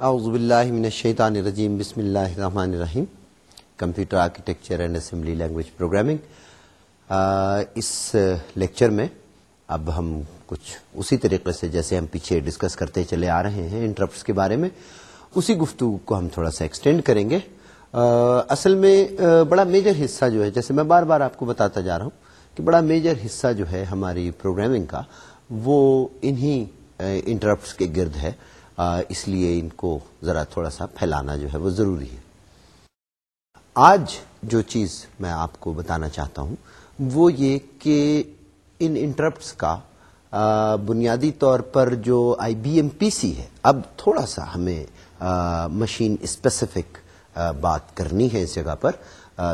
اعوذ باللہ من الشیطان الرجیم، بسم اللہ الرحمن الرحیم۔ Computer architecture and assembly language programming. Us lecture میں اب ہم کچھ اسی طریقے سے جیسے ہم پیچھے ڈسکس کرتے چلے آ رہے ہیں انٹرپٹس کے بارے میں، اسی گفتگو کو ہم تھوڑا سا ایکسٹینڈ کریں گے۔ اصل میں بڑا میجر حصہ جو ہے، جیسے میں بار بار آپ کو بتاتا جا رہا ہوں کہ بڑا میجر حصہ جو ہے ہماری پروگرامنگ کا، وہ انہی انٹرپٹس کے گرد ہے۔ اس لیے ان کو ذرا تھوڑا سا پھیلانا جو ہے وہ ضروری ہے۔ آج جو چیز میں آپ کو بتانا چاہتا ہوں، وہ یہ کہ ان انٹرپٹس کا بنیادی طور پر جو آئی بی ایم پی سی ہے، اب تھوڑا سا ہمیں مشین اسپیسیفک بات کرنی ہے اس جگہ پر۔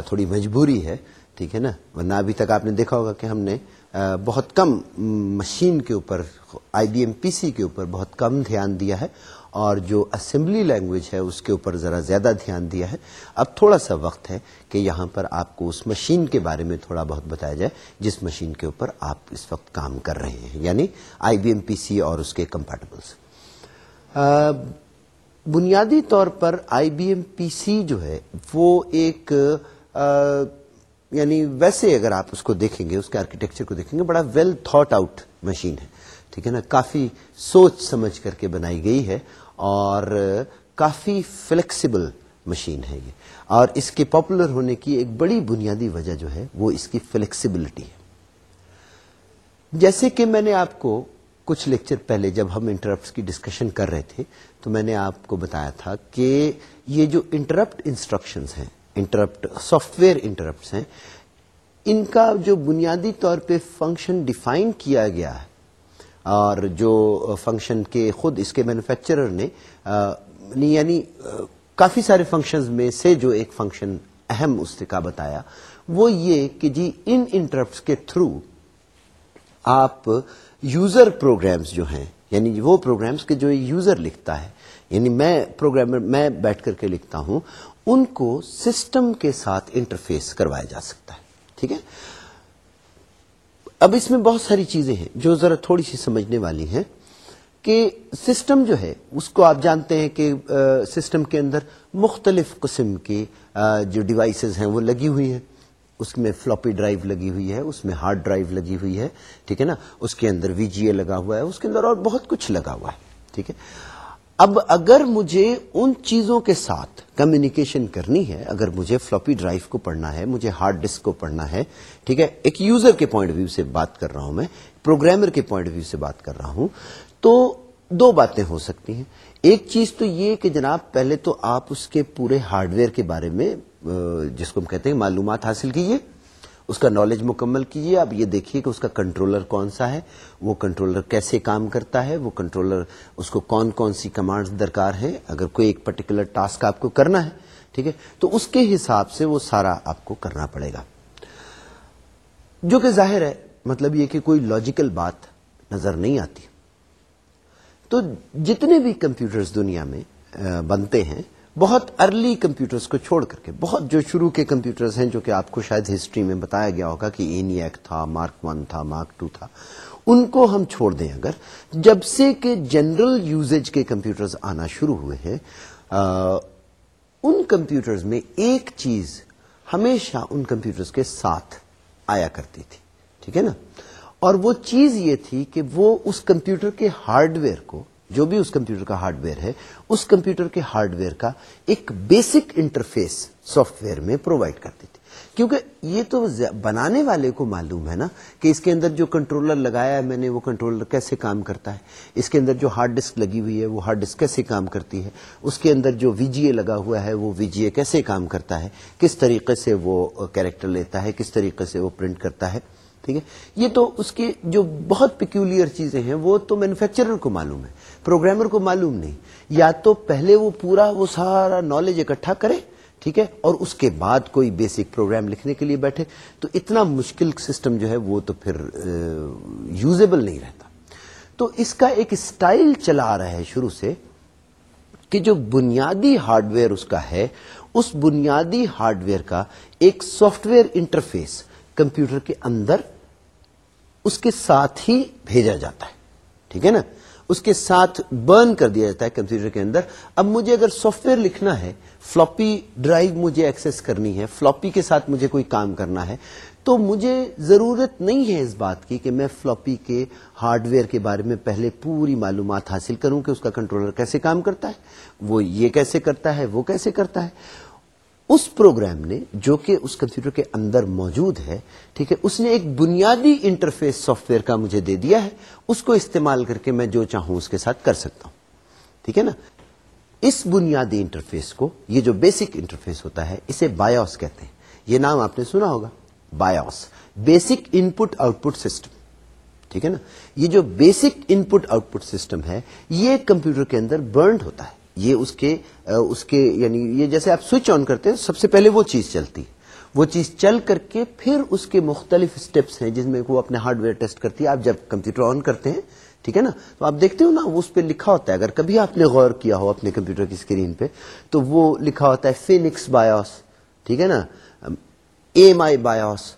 تھوڑی مجبوری ہے، ٹھیک ہے نا؟ ورنہ ابھی تک آپ نے دیکھا ہوگا کہ ہم نے بہت کم مشین کے اوپر، آئی بی ایم پی سی کے اوپر بہت کم دھیان دیا ہے اور جو اسمبلی لینگویج ہے، اس کے اوپر ذرا زیادہ دھیان دیا ہے۔ اب تھوڑا سا وقت ہے کہ یہاں پر آپ کو اس مشین کے بارے میں تھوڑا بہت بتایا جائے، جس مشین کے اوپر آپ اس وقت کام کر رہے ہیں یعنی آئی بی ایم پی سی اور اس کے کمپیٹیبلس بنیادی طور پر آئی بی ایم پی سی جو ہے، وہ ایک یعنی ویسے اگر آپ اس کو دیکھیں گے، اس کے آرکیٹیکچر کو دیکھیں گے، بڑا ویل تھاٹ آؤٹ مشین ہے، ٹھیک ہے نا؟ کافی سوچ سمجھ کر کے بنائی گئی ہے اور کافی فلیکسیبل مشین ہے یہ۔ اور اس کے پاپولر ہونے کی ایک بڑی بنیادی وجہ جو ہے، وہ اس کی فلیکسیبلٹی ہے۔ جیسے کہ میں نے آپ کو کچھ لیکچر پہلے جب ہم انٹرپٹ کی ڈسکشن کر رہے تھے، تو میں نے آپ کو بتایا تھا کہ یہ جو انٹرپٹ انسٹرکشنز ہیں انٹرپٹ سافٹ ویئر انٹرپٹ ہیں، ان کا جو بنیادی طور پہ فنکشن ڈیفائن کیا گیا ہے، اور جو فنکشن کے خود اس کے مینوفیکچرر نے یعنی, یعنی، کافی سارے فنکشنز میں سے جو ایک فنکشن اہم اس کا بتایا، وہ یہ کہ جی ان انٹرپٹس کے تھرو آپ یوزر پروگرامز جو ہیں یعنی وہ پروگرامز کے جو یوزر لکھتا ہے یعنی میں پروگرامر میں بیٹھ کر کے لکھتا ہوں ان کو سسٹم کے ساتھ انٹرفیس کروایا جا سکتا ہے۔ ٹھیک ہے؟ اب اس میں بہت ساری چیزیں ہیں جو ذرا تھوڑی سی سمجھنے والی ہیں کہ سسٹم جو ہے، اس کو آپ جانتے ہیں کہ سسٹم کے اندر مختلف قسم کی جو ڈیوائسز ہیں، وہ لگی ہوئی ہیں۔ اس میں فلوپی ڈرائیو لگی ہوئی ہے، اس میں ہارڈ ڈرائیو لگی ہوئی ہے۔ ٹھیک ہے نا؟ اس کے اندر وی جی اے لگا ہوا ہے، اس کے اندر اور بہت کچھ لگا ہوا ہے۔ ٹھیک ہے؟ اب اگر مجھے ان چیزوں کے ساتھ کمیونیکیشن کرنی ہے، اگر مجھے فلوپی ڈرائیو کو پڑھنا ہے، مجھے ہارڈ ڈسک کو پڑھنا ہے، ٹھیک ہے، ایک یوزر کے پوائنٹ ویو سے بات کر رہا ہوں میں پروگرامر کے پوائنٹ ویو سے بات کر رہا ہوں، تو دو باتیں ہو سکتی ہیں۔ ایک چیز تو یہ کہ جناب، پہلے تو آپ اس کے پورے ہارڈ ویئر کے بارے میں جس کو ہم کہتے ہیں معلومات حاصل کیجیے اس کا نالج مکمل کیجیے اب یہ دیکھیے کہ اس کا کنٹرولر کون سا ہے۔ وہ کنٹرولر کیسے کام کرتا ہے۔ وہ کنٹرولر اس کو کون کون سی کمانڈ درکار ہے اگر کوئی ایک پرٹیکولر ٹاسک آپ کو کرنا ہے، ٹھیک ہے؟ تو اس کے حساب سے وہ سارا آپ کو کرنا پڑے گا۔ جو کہ ظاہر ہے مطلب یہ کہ کوئی لاجیکل بات نظر نہیں آتی۔ تو جتنے بھی کمپیوٹرز دنیا میں بنتے ہیں بہت ارلی کمپیوٹرز کو چھوڑ کر کے، بہت جو شروع کے کمپیوٹرز ہیں جو کہ آپ کو شاید ہسٹری میں بتایا گیا ہوگا کہ اینیک تھا مارک ون تھا مارک ٹو تھا، ان کو ہم چھوڑ دیں اگر جب سے کہ جنرل یوزیج کے کمپیوٹرز آنا شروع ہوئے ہیں ان کمپیوٹرز میں ایک چیز ہمیشہ ان کمپیوٹرز کے ساتھ آیا کرتی تھی، ٹھیک ہے نا؟ اور وہ چیز یہ تھی کہ وہ اس کمپیوٹر کے ہارڈ ویئر کو جو بھی اس کمپیوٹر کا ہارڈ ویئر ہے، اس کمپیوٹر کے ہارڈ ویئر کا ایک بیسک انٹرفیس سافٹ ویئر میں پرووائڈ کرتی تھی۔ کیونکہ یہ تو بنانے والے کو معلوم ہے نا کہ اس کے اندر جو کنٹرولر لگایا ہے میں نے، وہ کنٹرولر کیسے کام کرتا ہے۔ اس کے اندر جو ہارڈ ڈسک لگی ہوئی ہے، وہ ہارڈ ڈسک کیسے کام کرتی ہے۔ اس کے اندر جو وی جی اے لگا ہوا ہے، وہ وی جی اے کیسے کام کرتا ہے۔ کس طریقے سے وہ کیریکٹر لیتا ہے، کس طریقے سے وہ پرنٹ کرتا ہے۔ ٹھیک ہے؟ یہ تو اس کی جو بہت پیکولر چیزیں ہیں، وہ تو مینوفیکچرر کو معلوم ہے۔ پروگرامر کو معلوم نہیں۔ یا تو پہلے وہ پورا وہ سارا نالج اکٹھا کرے، ٹھیک ہے، اور اس کے بعد کوئی بیسک پروگرام لکھنے کے لیے بیٹھے۔ تو اتنا مشکل سسٹم جو ہے وہ تو پھر یوزیبل نہیں رہتا۔ تو اس کا ایک اسٹائل چلا آ رہا ہے شروع سے کہ جو بنیادی ہارڈ ویئر اس کا ہے، اس بنیادی ہارڈ ویئر کا ایک سافٹ ویئر انٹرفیس کمپیوٹر کے اندر اس کے ساتھ ہی بھیجا جاتا ہے۔ ٹھیک ہے نا؟ اس کے ساتھ برن کر دیا جاتا ہے کمپیوٹر کے اندر۔ اب مجھے اگر سافٹ ویئر لکھنا ہے فلوپی ڈرائیو مجھے ایکسس کرنی ہے فلوپی کے ساتھ مجھے کوئی کام کرنا ہے، تو مجھے ضرورت نہیں ہے اس بات کی کہ میں فلوپی کے ہارڈ ویئر کے بارے میں پہلے پوری معلومات حاصل کروں کہ اس کا کنٹرولر کیسے کام کرتا ہے، وہ یہ کیسے کرتا ہے، وہ کیسے کرتا ہے۔ اس پروگرام نے جو کہ اس کمپیوٹر کے اندر موجود ہے، ٹھیک ہے، اس نے ایک بنیادی انٹرفیس سافٹ ویئر کا مجھے دے دیا ہے، اس کو استعمال کر کے میں جو چاہوں اس کے ساتھ کر سکتا ہوں۔ ٹھیک ہے نا؟ اس بنیادی انٹرفیس کو، یہ جو بیسک انٹرفیس ہوتا ہے، اسے بایوس کہتے ہیں۔ یہ نام آپ نے سنا ہوگا، BIOS, basic input output system. ٹھیک ہے نا؟ یہ جو basic input output system ہے، یہ کمپیوٹر کے اندر برنڈ ہوتا ہے۔ یہ اس کے اس کے یعنی یہ جیسے آپ سوئچ آن کرتے ہیں، سب سے پہلے وہ چیز چلتی وہ چیز چل کر کے پھر اس کے مختلف اسٹیپس ہیں جس میں وہ اپنے ہارڈ ویئر ٹیسٹ کرتی ہے۔ آپ جب کمپیوٹر آن کرتے ہیں، ٹھیک ہے نا؟ تو آپ دیکھتے ہو نا، وہ اس پہ لکھا ہوتا ہے۔ اگر کبھی آپ نے غور کیا ہو اپنے کمپیوٹر کی اسکرین پہ، تو وہ لکھا ہوتا ہے فینکس بایوس ٹھیک ہے نا؟ ایم آئی بایوس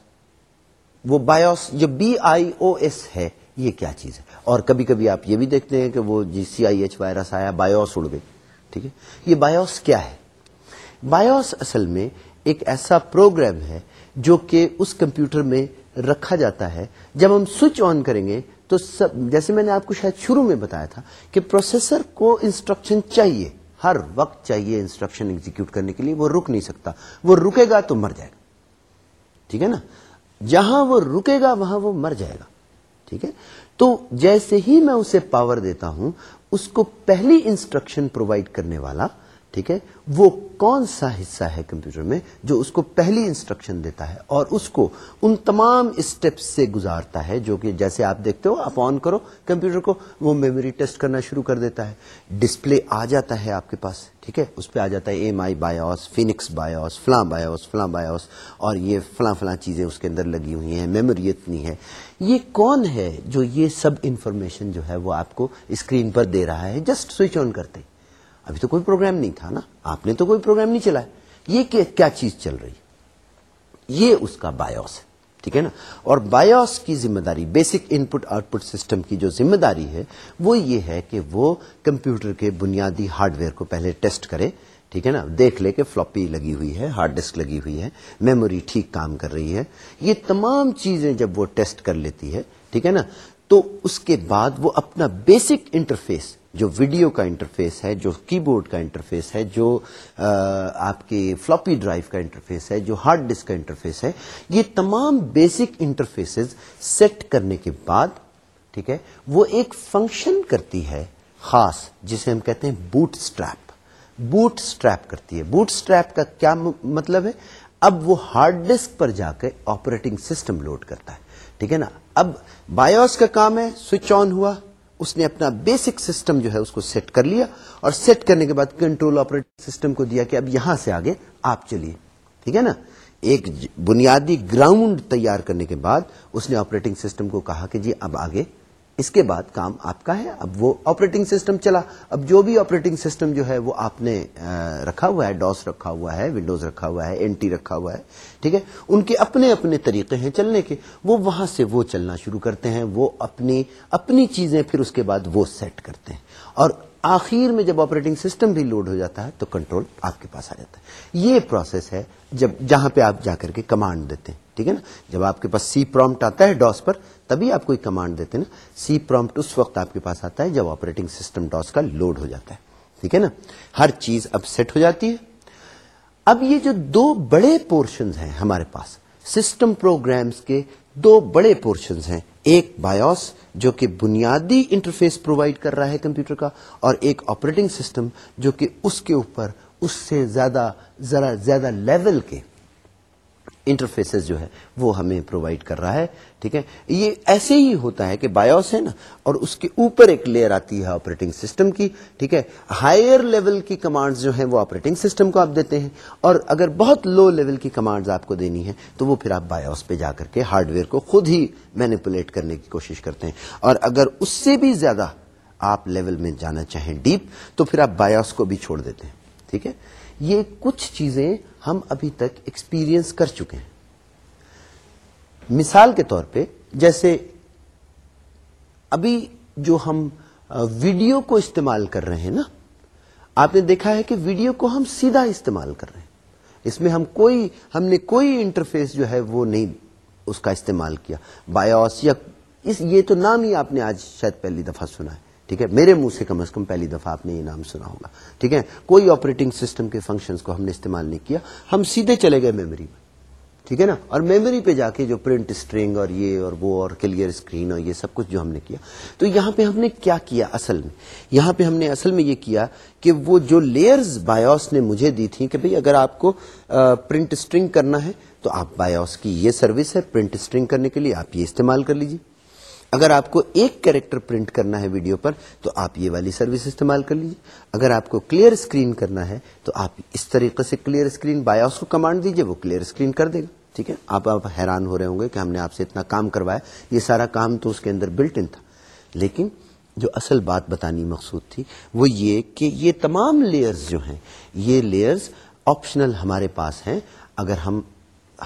وہ بایوس جو بی آئی او ایس ہے، یہ کیا چیز ہے؟ اور کبھی کبھی آپ یہ بھی دیکھتے ہیں کہ وہ جی سی آئی ایچ وائرس آیا بایوس اڑ گئی۔ ٹھیک ہے؟ یہ بایوس کیا ہے؟ بایوس اصل میں ایک ایسا پروگرام ہے جو کہ اس کمپیوٹر میں رکھا جاتا ہے۔ جب ہم سوئچ آن کریں گے تو سب، جیسے میں نے آپ کو شاید شروع میں بتایا تھا کہ پروسیسر کو انسٹرکشن چاہیے۔ ہر وقت چاہیے انسٹرکشن ایگزیکیوٹ کرنے کے لیے۔ وہ رک نہیں سکتا۔ وہ رکے گا تو مر جائے گا۔ ٹھیک ہے نا؟ جہاں وہ رکے گا، وہاں وہ مر جائے گا۔ ٹھیک ہے؟ تو جیسے ہی میں اسے پاور دیتا ہوں اس کو پہلی انسٹرکشن پرووائڈ کرنے والا ٹھیک ہے، وہ کون سا حصہ ہے کمپیوٹر میں جو اس کو پہلی انسٹرکشن دیتا ہے اور اس کو ان تمام اسٹیپس سے گزارتا ہے جو کہ جیسے آپ دیکھتے ہو، آپ آن کرو کمپیوٹر کو، وہ میموری ٹیسٹ کرنا شروع کر دیتا ہے۔ ڈسپلے آ جاتا ہے آپ کے پاس، ٹھیک ہے؟ اس پہ آ جاتا ہے M I BIOS, Phoenix BIOS, فلاں بایوس فلاں بایوس، اور یہ فلاں فلاں چیزیں اس کے اندر لگی ہوئی ہیں، میموری اتنی ہے۔ یہ کون ہے جو یہ سب انفارمیشن جو ہے وہ آپ کو اسکرین پر دے رہا ہے؟ جسٹ سوئچ آن کرتے۔ ابھی تو کوئی پروگرام نہیں تھا نا۔ آپ نے تو کوئی پروگرام نہیں چلا یہ کیا چیز چل رہی یہ اس کا بایوس ہے، ٹھیک ہے نا؟ اور بایوس کی ذمہ داری basic input output system کی جو ذمہ داری ہے، وہ یہ ہے کہ وہ کمپیوٹر کے بنیادی ہارڈ ویئر کو پہلے ٹیسٹ کرے، ٹھیک ہے نا؟ دیکھ لے کہ فلوپی لگی ہوئی ہے ہارڈ ڈسک لگی ہوئی ہے میموری ٹھیک کام کر رہی ہے۔ یہ تمام چیزیں جب وہ ٹیسٹ کر لیتی ہے، ٹھیک ہے نا؟ تو اس کے بعد وہ اپنا بیسک انٹرفیس جو ویڈیو کا انٹرفیس ہے، جو کی بورڈ کا انٹرفیس ہے، جو آپ کے فلوپی ڈرائیو کا انٹرفیس ہے، جو ہارڈ ڈسک کا انٹرفیس ہے، یہ تمام بیسک انٹرفیس سیٹ کرنے کے بعد، ٹھیک ہے، وہ ایک فنکشن کرتی ہے خاص، جسے ہم کہتے ہیں بوٹ اسٹریپ بوٹ اسٹریپ کرتی ہے۔ بوٹ اسٹریپ کا کیا مطلب ہے؟ اب وہ ہارڈ ڈسک پر جا کے آپریٹنگ سسٹم لوڈ کرتا ہے۔ ٹھیک ہے نا؟ اب بایوس کا کام ہے، سوئچ آن ہوا۔ اس نے اپنا بیسک سسٹم جو ہے اس کو سیٹ کر لیا اور سیٹ کرنے کے بعد کنٹرول آپریٹنگ سسٹم کو دیا کہ اب یہاں سے آگے آپ چلیے۔ ٹھیک ہے نا؟ ایک بنیادی گراؤنڈ تیار کرنے کے بعد اس نے آپریٹنگ سسٹم کو کہا کہ جی اب آگے اس کے بعد کام آپ کا ہے۔ اب وہ آپریٹنگ سسٹم چلا۔ اب جو بھی آپریٹنگ سسٹم جو ہے وہ آپ نے رکھا ہوا ہے۔ ڈاس رکھا ہوا ہے، ونڈوز رکھا ہوا ہے این ٹی رکھا ہوا ہے۔ ٹھیک ہے؟ ان کے اپنے اپنے طریقے ہیں چلنے کے۔ وہ وہاں سے وہ چلنا شروع کرتے ہیں۔ وہ اپنی اپنی چیزیں پھر اس کے بعد وہ سیٹ کرتے ہیں۔ اور آخر میں جب آپریٹنگ سسٹم بھی لوڈ ہو جاتا ہے تو کنٹرول آپ کے پاس آ جاتا ہے۔ یہ پروسیس ہے جب جہاں پہ آپ جا کر کے کمانڈ دیتے ہیں، ٹھیک ہے نا؟ جب آپ کے پاس سی پرومٹ آتا ہے ڈاس پر، تبھی آپ کوئی کمانڈ دیتے ہیں نا۔ سی پرومٹ اس وقت آپ کے پاس آتا ہے جب آپریٹنگ سسٹم ڈاس کا لوڈ ہو جاتا ہے۔ ٹھیک ہے نا؟ ہر چیز اب سیٹ ہو جاتی ہے۔ اب یہ جو دو بڑے پورشن ہیں ہمارے پاس سسٹم پروگرامز کے دو بڑے پورشنز ہیں۔ ایک بایوس جو کہ بنیادی انٹرفیس پرووائڈ کر رہا ہے کمپیوٹر کا، اور ایک آپریٹنگ سسٹم جو کہ اس کے اوپر اس سے زیادہ، ذرا زیادہ لیول کے انٹرفیسز جو ہے وہ ہمیں پرووائڈ کر رہا ہے، ٹھیک ہے؟ یہ ایسے ہی ہوتا ہے کہ بایوس ہے نا، اور اس کے اوپر ایک لیئر آتی ہے آپریٹنگ سسٹم کی، ٹھیک ہے؟ ہائر لیول کی کمانڈز جو ہیں وہ آپریٹنگ سسٹم کو آپ دیتے ہیں، اور اگر بہت لو لیول کی کمانڈز آپ کو دینی ہے تو وہ پھر آپ بایوس پہ جا کر کے ہارڈ ویئر کو خود ہی مینیپولیٹ کرنے کی کوشش کرتے ہیں۔ اور اگر اس سے بھی زیادہ آپ لیول میں جانا چاہیں ڈیپ تو پھر آپ بایوس کو بھی چھوڑ دیتے ہیں، ٹھیک ہے؟ یہ کچھ چیزیں ہم ابھی تک ایکسپیرئنس کر چکے ہیں۔ مثال کے طور پہ جیسے ابھی جو ہم ویڈیو کو استعمال کر رہے ہیں نا، آپ نے دیکھا ہے کہ ویڈیو کو ہم سیدھا استعمال کر رہے ہیں۔ اس میں ہم کوئی، ہم نے کوئی انٹرفیس جو ہے وہ نہیں اس کا استعمال کیا۔ بایوس یا اس، یہ تو نام ہی آپ نے آج شاید پہلی دفعہ سنا ہے۔ ٹھیک ہے؟ میرے منہ سے کم از کم پہلی دفعہ آپ نے یہ نام سنا ہوگا۔ ٹھیک ہے؟ کوئی آپریٹنگ سسٹم کے فنکشنز کو ہم نے استعمال نہیں کیا۔ ہم سیدھے چلے گئے میموری میں۔ ٹھیک ہے نا؟ اور میموری پہ جا کے جو پرنٹ اسٹرنگ اور یہ اور وہ اور کلیئر اسکرین اور یہ سب کچھ جو ہم نے کیا۔ تو یہاں پہ ہم نے کیا کیا اصل میں؟ یہاں پہ ہم نے اصل میں یہ کیا کہ وہ جو لیئرز بایوس نے مجھے دی تھی کہ بھئی اگر آپ کو پرنٹ اسٹرنگ کرنا ہے تو آپ بایوس کی یہ سروس ہے۔ پرنٹ اسٹرنگ کرنے کے لیے آپ یہ استعمال کر لیجیے اگر آپ کو ایک کیریکٹر پرنٹ کرنا ہے ویڈیو پر، تو آپ یہ والی سروس استعمال کر لیجیے اگر آپ کو کلیئر اسکرین کرنا ہے، تو آپ اس طریقے سے کلیئر اسکرین بایوس کو کمانڈ دیجیے وہ کلیئر اسکرین کر دے گا۔ ٹھیک ہے؟ آپ آپ حیران ہو رہے ہوں گے کہ ہم نے آپ سے اتنا کام کروایا۔ یہ سارا کام تو اس کے اندر بلٹ ان تھا۔ لیکن جو اصل بات بتانی مقصود تھی، وہ یہ کہ یہ تمام لیئرز جو ہیں، یہ لیئرز آپشنل ہمارے پاس ہیں۔ اگر ہم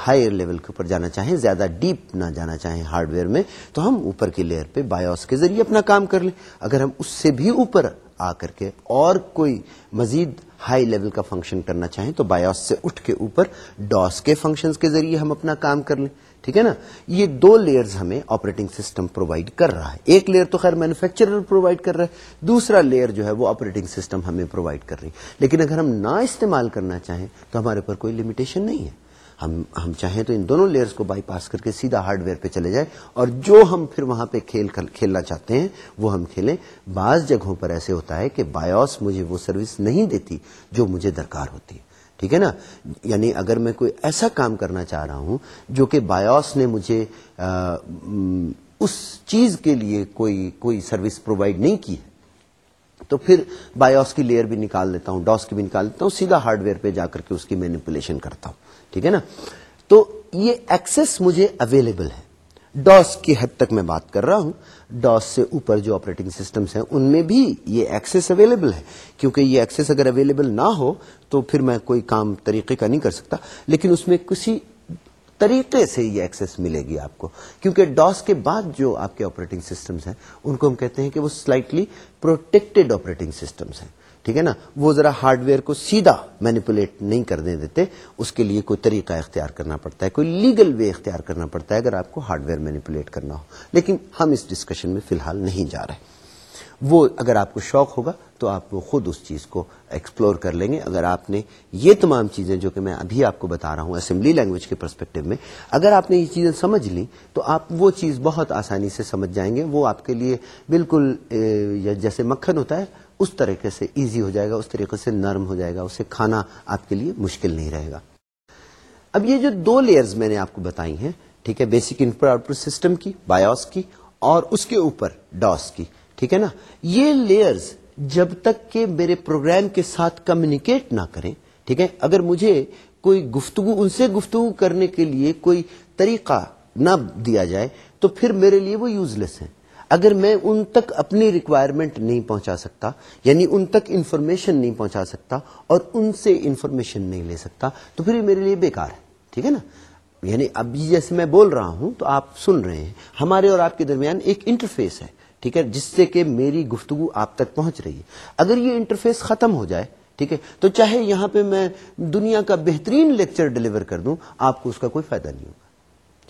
ہائر لیول کے اوپر جانا چاہیں، زیادہ ڈیپ نہ جانا چاہیں ہارڈ ویئر میں، تو ہم اوپر کی لیئر پہ بایوس کے ذریعے اپنا کام کر لیں۔ اگر ہم اس سے بھی اوپر آ کر کے اور کوئی مزید ہائی لیول کا فنکشن کرنا چاہیں، تو بایوس سے اٹھ کے اوپر ڈاس کے فنکشنز کے ذریعے ہم اپنا کام کر لیں۔ ٹھیک ہے نا؟ یہ دو لیئرز ہمیں آپریٹنگ سسٹم پرووائڈ کر رہا ہے۔ ایک لیئر تو خیر مینوفیکچرر پرووائڈ کر رہا ہے، دوسرا لیئر جو ہے وہ آپریٹنگ سسٹم ہمیں پرووائڈ کر رہی ہے۔ لیکن اگر ہم نہ استعمال کرنا چاہیں، تو ہمارے پر کوئی لمیٹیشن نہیں ہے۔ ہم ہم چاہیں تو ان دونوں لیئرز کو بائی پاس کر کے سیدھا ہارڈ ویئر پہ چلے جائے اور جو ہم پھر وہاں پہ کھیل کھیلنا چاہتے ہیں وہ ہم کھیلیں۔ بعض جگہوں پر ایسے ہوتا ہے کہ بایوس مجھے وہ سروس نہیں دیتی جو مجھے درکار ہوتی۔ ہے ٹھیک ہے نا؟ یعنی اگر میں کوئی ایسا کام کرنا چاہ رہا ہوں جو کہ بایوس نے مجھے اس چیز کے لیے کوئی کوئی سروس پرووائڈ نہیں کی ہے، تو پھر بایوس کی لیئر بھی نکال دیتا ہوں ڈاس کی بھی نکال دیتا ہوں، سیدھا ہارڈ ویئر پہ جا کر کے اس کی مینیپولیشن کرتا ہوں۔ ٹھیک ہے نا؟ تو یہ ایکسس مجھے اویلیبل ہے۔ ڈاس کی حد تک میں بات کر رہا ہوں۔ ڈاس سے اوپر جو آپریٹنگ سسٹمز ہیں، ان میں بھی یہ ایکسس اویلیبل ہے۔ کیونکہ یہ ایکسس اگر اویلیبل نہ ہو، تو پھر میں کوئی کام طریقے کا نہیں کر سکتا۔ لیکن اس میں کسی طریقے سے یہ ایکسس ملے گی آپ کو۔ کیونکہ ڈاس کے بعد جو آپ کے آپریٹنگ سسٹمز ہیں، ان کو ہم کہتے ہیں کہ وہ سلائٹلی پروٹیکٹڈ آپریٹنگ سسٹمز ہیں۔ ٹھیک ہے نا؟ وہ ذرا ہارڈ ویئر کو سیدھا مینیپولیٹ نہیں کرنے دیتے، اس کے لیے کوئی طریقہ اختیار کرنا پڑتا ہے، کوئی لیگل وے اختیار کرنا پڑتا ہے اگر آپ کو ہارڈ ویئر مینیپولیٹ کرنا ہو۔ لیکن ہم اس ڈسکشن میں فی الحال نہیں جا رہے۔ وہ اگر آپ کو شوق ہوگا تو آپ وہ خود اس چیز کو ایکسپلور کر لیں گے۔ اگر آپ نے یہ تمام چیزیں جو کہ میں ابھی آپ کو بتا رہا ہوں اسمبلی لینگویج کے پرسپیکٹو میں، اگر آپ نے یہ چیزیں سمجھ لی تو آپ وہ چیز بہت آسانی سے سمجھ جائیں گے۔ وہ آپ کے لیے بالکل جیسے مکھن ہوتا ہے اس طریقے سے ایزی ہو جائے گا، اس طریقے سے نرم ہو جائے گا اسے کھانا آپ کے لیے مشکل نہیں رہے گا۔ اب یہ جو دو لیئرز میں نے آپ کو بتائی ہیں، ٹھیک ہے basic in output system کی بایوس کی، اور اس کے اوپر ڈاس کی، ٹھیک ہے نا؟ یہ لیئرز جب تک کہ میرے پروگرام کے ساتھ کمیونیکیٹ نہ کریں، ٹھیک ہے، اگر مجھے کوئی گفتگو، ان سے گفتگو کرنے کے لیے کوئی طریقہ نہ دیا جائے، تو پھر میرے لیے وہ یوز لیس ہیں۔ اگر میں ان تک اپنی ریکوائرمنٹ نہیں پہنچا سکتا یعنی ان تک انفارمیشن نہیں پہنچا سکتا اور ان سے انفارمیشن نہیں لے سکتا، تو پھر یہ میرے لیے بیکار ہے، ٹھیک ہے نا؟ یعنی ابھی جیسے میں بول رہا ہوں تو آپ سن رہے ہیں، ہمارے اور آپ کے درمیان ایک انٹرفیس ہے، ٹھیک ہے؟ جس سے کہ میری گفتگو آپ تک پہنچ رہی ہے۔ اگر یہ انٹرفیس ختم ہو جائے، ٹھیک ہے؟ تو چاہے یہاں پہ میں دنیا کا بہترین لیکچر ڈلیور کر دوں، آپ کو اس کا کوئی فائدہ نہیں ہوگا،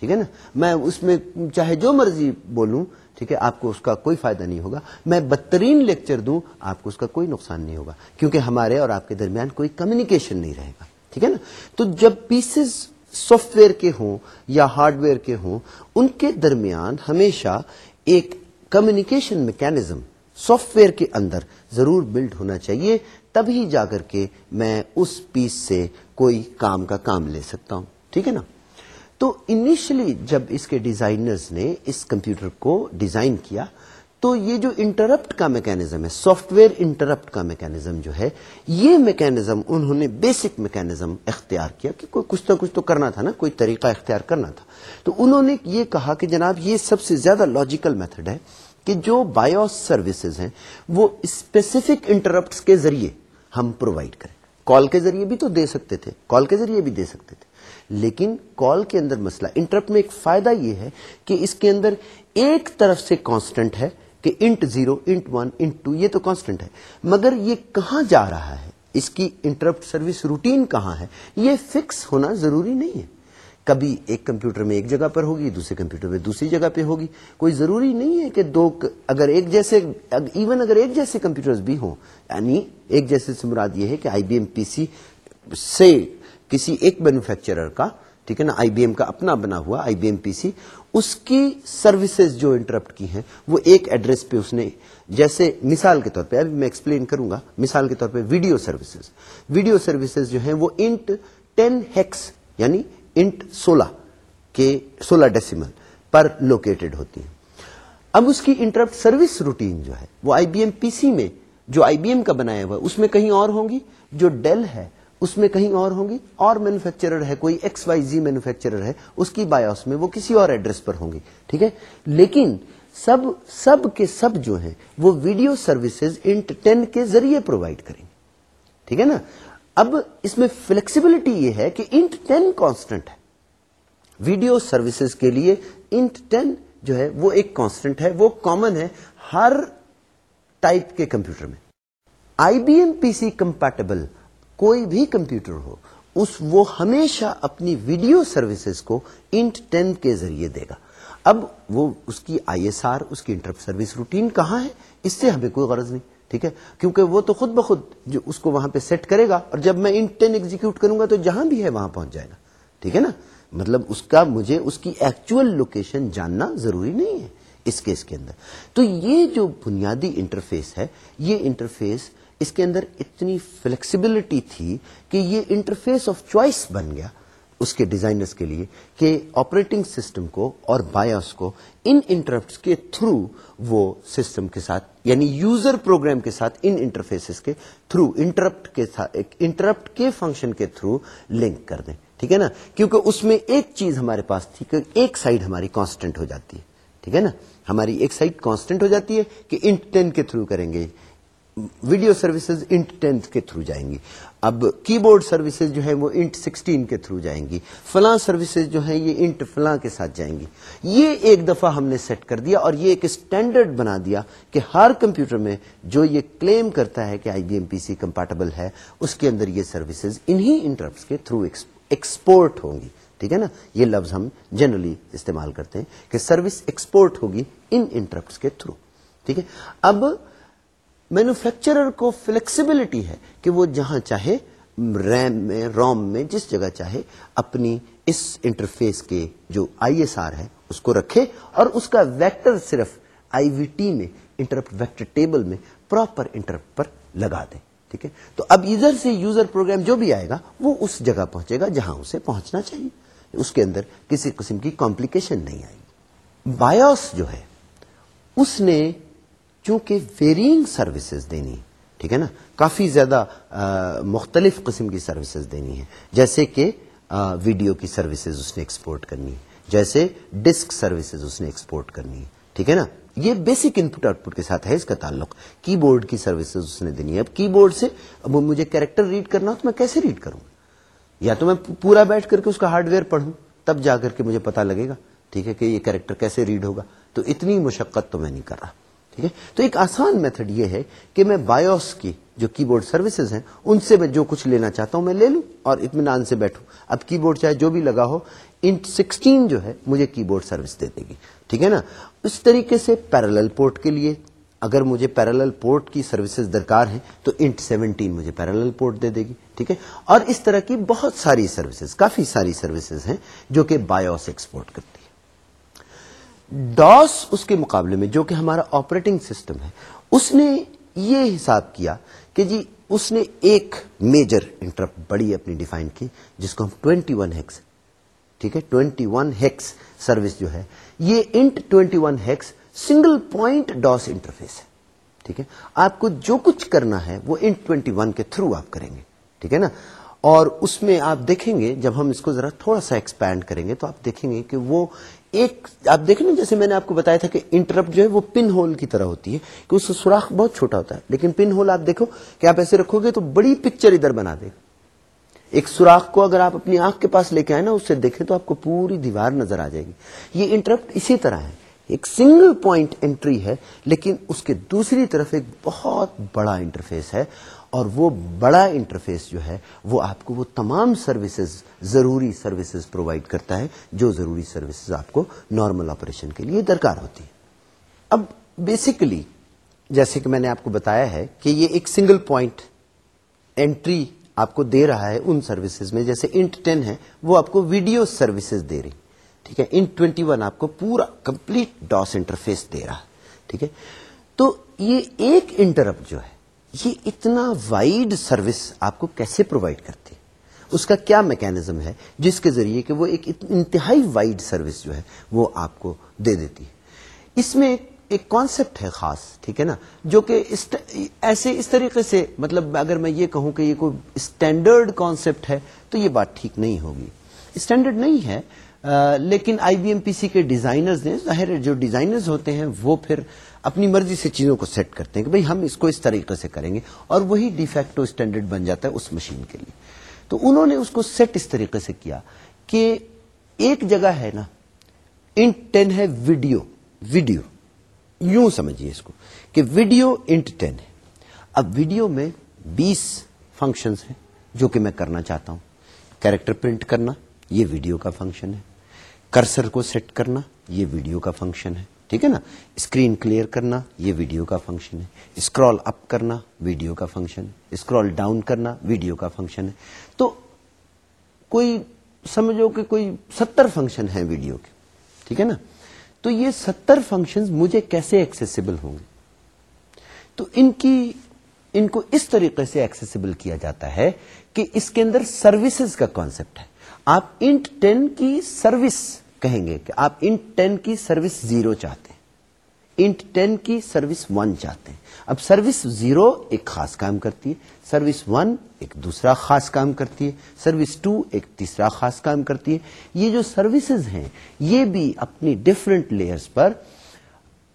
ٹھیک ہے نا؟ میں اس میں چاہے جو مرضی بولوں ٹھیک ہے؟ آپ کو اس کا کوئی فائدہ نہیں ہوگا۔ میں بدترین لیکچر دوں، آپ کو اس کا کوئی نقصان نہیں ہوگا، کیونکہ ہمارے اور آپ کے درمیان کوئی کمیونیکیشن نہیں رہے گا۔ ٹھیک ہے نا؟ تو جب پیسز سافٹ ویئر کے ہوں یا ہارڈ ویئر کے ہوں، ان کے درمیان ہمیشہ ایک کمیونیکیشن میکینزم سافٹ ویئر کے اندر ضرور بلڈ ہونا چاہیے، تبھی جا کر کے میں اس پیس سے کوئی کام کا کام لے سکتا ہوں۔ ٹھیک ہے نا؟ تو انیشلی جب اس کے ڈیزائنرز نے اس کمپیوٹر کو ڈیزائن کیا، تو یہ جو انٹرپٹ کا میکینزم ہے سافٹ ویئر انٹرپٹ کا میکینزم جو ہے، یہ میکینزم انہوں نے بیسک میکینزم اختیار کیا کہ کوئی کچھ نہ کچھ تو کرنا تھا نا، کوئی طریقہ اختیار کرنا تھا۔ تو انہوں نے یہ کہا کہ جناب یہ سب سے زیادہ لاجیکل میتھڈ ہے کہ جو بایوس سروسز ہیں، وہ اسپیسیفک انٹرپٹس کے ذریعے ہم پرووائڈ کریں۔ کال کے ذریعے بھی تو دے سکتے تھے کال کے ذریعے بھی دے سکتے تھے۔ لیکن کال کے اندر مسئلہ، انٹرپٹ میں ایک فائدہ یہ ہے کہ اس کے اندر ایک طرف سے کانسٹنٹ ہے کہ int zero int one int two یہ تو کانسٹنٹ ہے۔ مگر یہ کہاں جا رہا ہے؟ اس کی انٹرپٹ سروس روٹین کہاں ہے؟ یہ فکس ہونا ضروری نہیں ہے۔ کبھی ایک کمپیوٹر میں ایک جگہ پر ہوگی، دوسرے کمپیوٹر میں دوسری جگہ پہ ہوگی۔ کوئی ضروری نہیں ہے کہ دو اگر ایک جیسے ایون اگر ایک جیسے کمپیوٹر بھی ہوں یعنی ایک جیسے سے مراد یہ ہے کہ آئی بی ایم پی سی سے کسی ایک مینوفیکچرر کا، ٹھیک ہے نا، آئی بی ایم کا اپنا بنا ہوا، آئی بی ایم پی سی، اس کی سروسز جو انٹرپٹ کی ہیں، وہ ایک ایڈریس پہ اس نے، جیسے مثال کے طور پہ، ابھی میں ایکسپلین کروں گا، مثال کے طور پہ ویڈیو سروسز۔ ویڈیو سروسز جو ہیں، وہ انٹ ٹین ہیکس یعنی انٹ سولہ کے سولہ ڈیسیمل پر لوکیٹڈ ہوتی ہیں۔ اب اس کی انٹرپٹ سروس روٹین جو ہے، وہ آئی بی ایم پی سی میں، جو آئی بی ایم کا بنایا ہوا، اس میں کہیں اور ہوں گی؟ جو ڈیل ہے اس میں کہیں اور ہوں گی؟ اور مینوفیکچرر ہے، کوئی ایکس وائی زی مینوفیکچرر ہے، اس کی بایوس میں وہ کسی اور ایڈریس پر ہوں گی، ٹھیک ہے؟ لیکن سب سب کے سب جو ہیں، وہ ویڈیو سروسز انٹ ٹین کے ذریعے پرووائڈ کریں گے، ٹھیک ہے نا؟ اب اس میں فلیکسیبلٹی یہ ہے کہ انٹ ٹین کانسٹنٹ ہے ویڈیو سروسز کے لیے انٹ ٹین جو ہے، وہ ایک کانسٹنٹ ہے، وہ کامن ہے ہر ٹائپ کے کمپیوٹر میں۔ I B M P C compatible کوئی بھی کمپیوٹر ہو، اس وہ ہمیشہ اپنی ویڈیو سروسز کو انٹ ٹین کے ذریعے دے گا۔ اب وہ اس کی آئی ایس آر، اس کی انٹر سروس روٹین کہاں ہے؟ اس سے ہمیں کوئی غرض نہیں، ٹھیک ہے؟ کیونکہ وہ تو خود بخود جو اس کو وہاں پہ سیٹ کرے گا، اور جب میں انٹ ٹین ایگزیکیوٹ کروں گا تو جہاں بھی ہے وہاں پہنچ جائے گا، ٹھیک ہے نا؟ مطلب اس کا، مجھے اس کی ایکچوئل لوکیشن جاننا ضروری نہیں ہے اس کیس کے اندر۔ تو یہ جو بنیادی انٹرفیس ہے، یہ انٹرفیس اس کے اندر اتنی فلیکسیبلٹی تھی کہ یہ انٹرفیس آف چوائس بن گیا اس کے ڈیزائنرز کے لیے کہ آپریٹنگ سسٹم کو اور بایوس کو ان انٹرپٹ کے تھرو وہ سسٹم کے ساتھ یعنی یوزر پروگرام کے ساتھ ان انٹرفیس کے تھرو انٹرپٹ کے ساتھ انٹرپٹ کے فنکشن کے تھرو لنک کر دیں، ٹھیک ہے نا؟ کیونکہ اس میں ایک چیز ہمارے پاس تھی کہ ایک سائڈ ہماری کانسٹنٹ ہو جاتی ہے، ٹھیک ہے نا؟ ہماری ایک سائڈ کانسٹنٹ ہو جاتی ہے کہ انٹ ٹین کے تھرو کریں گے ویڈیو سروسز انٹ ٹینتھ کے تھرو جائیں گی۔ اب کی بورڈ سروسز جو ہے وہ انٹ سکسٹین کے تھرو جائیں گی۔ فلاں سروسز جو ہیں یہ انٹ فلاں کے ساتھ جائیں گی۔ یہ ایک دفعہ ہم نے سیٹ کر دیا اور یہ ایک اسٹینڈرڈ بنا دیا کہ ہر کمپیوٹر میں جو یہ کلیم کرتا ہے کہ I B M P C compatible ہے، اس کے اندر یہ سروسز انہی انٹرپٹ کے تھرو ایکسپورٹ ہوں گی۔ ٹھیک ہے نا؟ یہ لفظ ہم جنرلی استعمال کرتے ہیں کہ سروس ایکسپورٹ ہوگی ان انٹرپٹ کے تھرو۔ ٹھیک ہے؟ اب مینوفیکچرر کو فلیکسیبلٹی ہے کہ وہ جہاں چاہے ریم میں، روم میں، جس جگہ چاہے اپنی اس انٹرفیس کے جو آئی ایس آر ہے، اس کو رکھے اور اس کا ویکٹر صرف آئی وی ٹی میں، انٹرپٹ ویکٹر ٹیبل میں پراپر انٹرپٹ پر لگا دیں ٹھیک ہے؟ تو اب ادھر سے یوزر پروگرام جو بھی آئے گا، وہ اس جگہ پہنچے گا جہاں اسے پہنچنا چاہیے۔ اس کے اندر کسی قسم کی کمپلیکیشن نہیں آئے گی۔ بایوس جو ہے، اس نے چونکہ ویرینگ سروسز دینی ٹھیک ہے نا؟ کافی زیادہ مختلف قسم کی سروسز دینی ہے جیسے کہ ویڈیو کی سروسز اس نے ایکسپورٹ کرنی ہے۔ جیسے ڈسک سروسز اس نے ایکسپورٹ کرنی ہے۔ ٹھیک ہے نا؟ یہ basic input out put کے ساتھ ہے اس کا تعلق۔ کی بورڈ کی سروسز اس نے دینی ہے۔ اب کی بورڈ سے، اب مجھے کیریکٹر ریڈ کرنا ہو تو میں کیسے ریڈ کروں؟ یا تو میں پورا بیٹھ کر کے اس کا ہارڈ ویئر پڑھوں، تب جا کر کے مجھے پتا لگے گا، ٹھیک ہے، کہ یہ کیریکٹر کیسے ریڈ ہوگا۔ تو اتنی مشقت تو میں نہیں کر رہا۔ ٹھیک ہے؟ تو ایک آسان میتھڈ یہ ہے کہ میں بایوس کی جو کی بورڈ سروسز ہیں، ان سے میں جو کچھ لینا چاہتا ہوں میں لے لوں اور اطمینان سے بیٹھوں۔ اب کی بورڈ چاہے جو بھی لگا ہو انٹ سکسٹین جو ہے مجھے کی بورڈ سروس دے دے گی۔ ٹھیک ہے نا؟ اس طریقے سے پیرل پورٹ کے لیے اگر مجھے پیرل پورٹ کی سروسز درکار ہیں تو انٹ سیونٹین مجھے پیرل پورٹ دے دے گی۔ ٹھیک ہے؟ اور اس طرح کی بہت ساری سروسز کافی ساری سروسز ہیں جو کہ بایوس ایکسپورٹ کرتی ڈاس اس کے مقابلے میں جو کہ ہمارا آپریٹنگ سسٹم ہے، اس نے یہ حساب کیا کہ جی اس نے ایک میجر انٹرپٹ بڑی اپنی ڈیفائن کی، جس کو ہم ٹوینٹی ون ہیکس ٹھیک ہے؟ ٹوینٹی ون ہیکس سروس جو ہے، یہ int twenty one hex single point DOS interface ہے، ٹھیک ہے؟ آپ کو جو کچھ کرنا ہے، وہ انٹ ٹوینٹی ون کے تھرو آپ کریں گے، ٹھیک ہے نا؟ اور اس میں آپ دیکھیں گے، جب ہم اس کو ذرا تھوڑا سا ایکسپینڈ کریں گے، تو آپ دیکھیں گے کہ وہ ایک، آپ دیکھیں نا، جیسے میں نے آپ کو بتایا تھا کہ انٹرپٹ جو ہے وہ پن ہول کی طرح ہوتی ہے، کہ اس کا سوراخ بہت چھوٹا ہوتا ہے، لیکن پن ہول آپ دیکھو کہ آپ ایسے رکھو گے تو بڑی پکچر ادھر بنا دے گا ایک سوراخ کو اگر آپ اپنی آنکھ کے پاس لے کے آئے نا، اس سے دیکھیں تو آپ کو پوری دیوار نظر آ جائے گی۔ یہ انٹرپٹ اسی طرح ہے۔ ایک سنگل پوائنٹ انٹری ہے، لیکن اس کے دوسری طرف ایک بہت بڑا انٹرفیس ہے۔ اور وہ بڑا انٹرفیس جو ہے، وہ آپ کو وہ تمام سروسز، ضروری سروسز پرووائڈ کرتا ہے، جو ضروری سروسز آپ کو نارمل آپریشن کے لیے درکار ہوتی ہے اب بیسیکلی جیسے کہ میں نے آپ کو بتایا ہے کہ یہ ایک سنگل پوائنٹ انٹری آپ کو دے رہا ہے ان سروسز میں، جیسے انٹ ٹین ہے، وہ آپ کو ویڈیو سروسز دے رہی ٹھیک ہے؟ انٹ ٹوینٹی ون آپ کو پورا کمپلیٹ ڈاس انٹرفیس دے رہا ٹھیک ہے؟ تو یہ ایک انٹرپٹ جو ہے یہ اتنا وائڈ سروس آپ کو کیسے پرووائڈ کرتی اس کا کیا میکینزم ہے جس کے ذریعے کہ وہ ایک انتہائی وائڈ سروس جو ہے وہ آپ کو دے دیتی ہے۔ اس میں ایک کانسیپٹ ہے خاص، ٹھیک ہے نا؟ جو کہ ایسے اس طریقے سے مطلب اگر میں یہ کہوں کہ یہ کوئی اسٹینڈرڈ کانسیپٹ ہے تو یہ بات ٹھیک نہیں ہوگی۔ اسٹینڈرڈ نہیں ہے لیکن آئی بی ایم پی سی کے ڈیزائنرز نے، ظاہر جو ڈیزائنرز ہوتے ہیں وہ پھر اپنی مرضی سے چیزوں کو سیٹ کرتے ہیں کہ بھئی ہم اس کو اس طریقے سے کریں گے اور وہی ڈیفیکٹو اسٹینڈرڈ بن جاتا ہے اس مشین کے لیے۔ تو انہوں نے اس کو سیٹ اس طریقے سے کیا کہ ایک جگہ ہے نا انٹ ٹین ہے ویڈیو ویڈیو یوں سمجھیے اس کو کہ ویڈیو انٹ ٹین ہے۔ اب ویڈیو میں بیس فنکشنز ہیں جو کہ میں کرنا چاہتا ہوں۔ کیریکٹر پرنٹ کرنا، یہ ویڈیو کا فنکشن ہے۔ کرسر کو سیٹ کرنا، یہ ویڈیو کا فنکشن ہے۔ ٹھیک ہے نا؟ اسکرین کلیئر کرنا، یہ ویڈیو کا فنکشن ہے. اسکرال اپ کرنا ویڈیو کا فنکشن ہے. اسکرال ڈاؤن کرنا ویڈیو کا فنکشن ہے. تو کوئی سمجھو کہ کوئی ستر فنکشن ہے ویڈیو کے. ٹھیک ہے نا؟ تو یہ ستر فنکشن مجھے کیسے ایکسیسیبل ہوں گے؟ تو ان کی، ان کو اس طریقے سے ایکسیسیبل کیا جاتا ہے کہ اس کے اندر سروسز کا کانسیپٹ ہے. آپ انٹ ٹین کی سروس کہیں گے کہ آپ انٹ ٹین کی سروس زیرو چاہتے ہیں۔ انٹ ٹین کی سروس ون چاہتے ہیں۔ اب سروس زیرو ایک خاص کام کرتی ہے، سروس ون ایک دوسرا خاص کام کرتی ہے، سروس ٹو ایک تیسرا خاص کام کرتی ہے۔ یہ جو سروسز ہیں، یہ بھی اپنی ڈفرنٹ لیئرز پر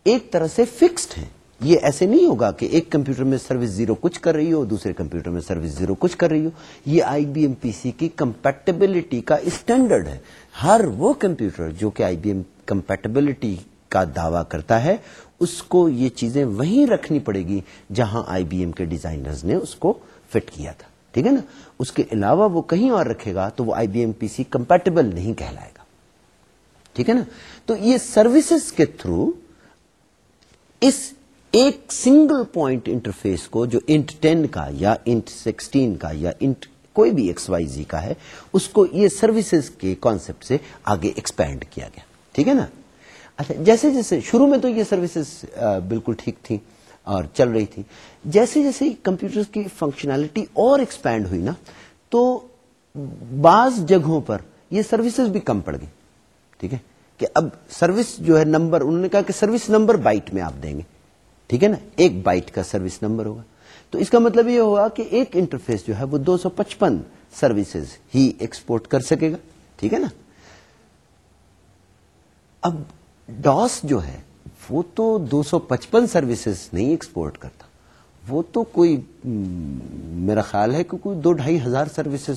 ایک طرح سے فکسڈ ہیں۔ یہ ایسے نہیں ہوگا کہ ایک کمپیوٹر میں سروس زیرو کچھ کر رہی ہو، دوسرے کمپیوٹر میں سروس زیرو کچھ کر رہی ہو۔ یہ آئی بی ایم پی سی کی کمپیٹیبلٹی کا اسٹینڈرڈ ہے۔ ہر وہ کمپیوٹر جو کہ آئی بی ایم کمپیٹیبلٹی کا دعوی کرتا ہے، اس کو یہ چیزیں وہیں رکھنی پڑے گی جہاں آئی بی ایم کے ڈیزائنرز نے اس کو فٹ کیا تھا۔ ٹھیک ہے نا؟ اس کے علاوہ وہ کہیں اور رکھے گا تو وہ I B M P C compatible نہیں کہلائے گا۔ ٹھیک ہے نا؟ تو یہ سروسز کے تھرو اس ایک سنگل پوائنٹ انٹرفیس کو جو انٹ ٹین کا یا انٹ سکسٹین کا یا انٹ کوئی بھی ایکس وائی زی کا ہے، اس کو یہ سروسز کے کانسیپٹ سے آگے ایکسپینڈ کیا گیا۔ ٹھیک ہے نا؟ اچھا جیسے جیسے شروع میں تو یہ سروسز بالکل ٹھیک تھی اور چل رہی تھی جیسے جیسے کمپیوٹر کی فنکشنالٹی اور ایکسپینڈ ہوئی نا، تو بعض جگہوں پر یہ سروسز بھی کم پڑ گئی ٹھیک ہے؟ کہ اب سروس جو ہے نمبر، انہوں نے کہا کہ سروس نمبر بائٹ میں آپ دیں گے۔ ٹھیک ہے نا؟ ایک بائٹ کا سروس نمبر ہوگا۔ تو اس کا مطلب یہ ہوگا کہ ایک انٹرفیس جو ہے وہ دو سو پچپن سروسز ہی ایکسپورٹ کر سکے گا۔ ٹھیک ہے نا؟ اب ڈاس جو ہے وہ تو دو سو پچپن سروسز نہیں ایکسپورٹ کرتا۔ وہ تو کوئی، میرا خیال ہے کہ کوئی دو ڈھائی ہزار سروسز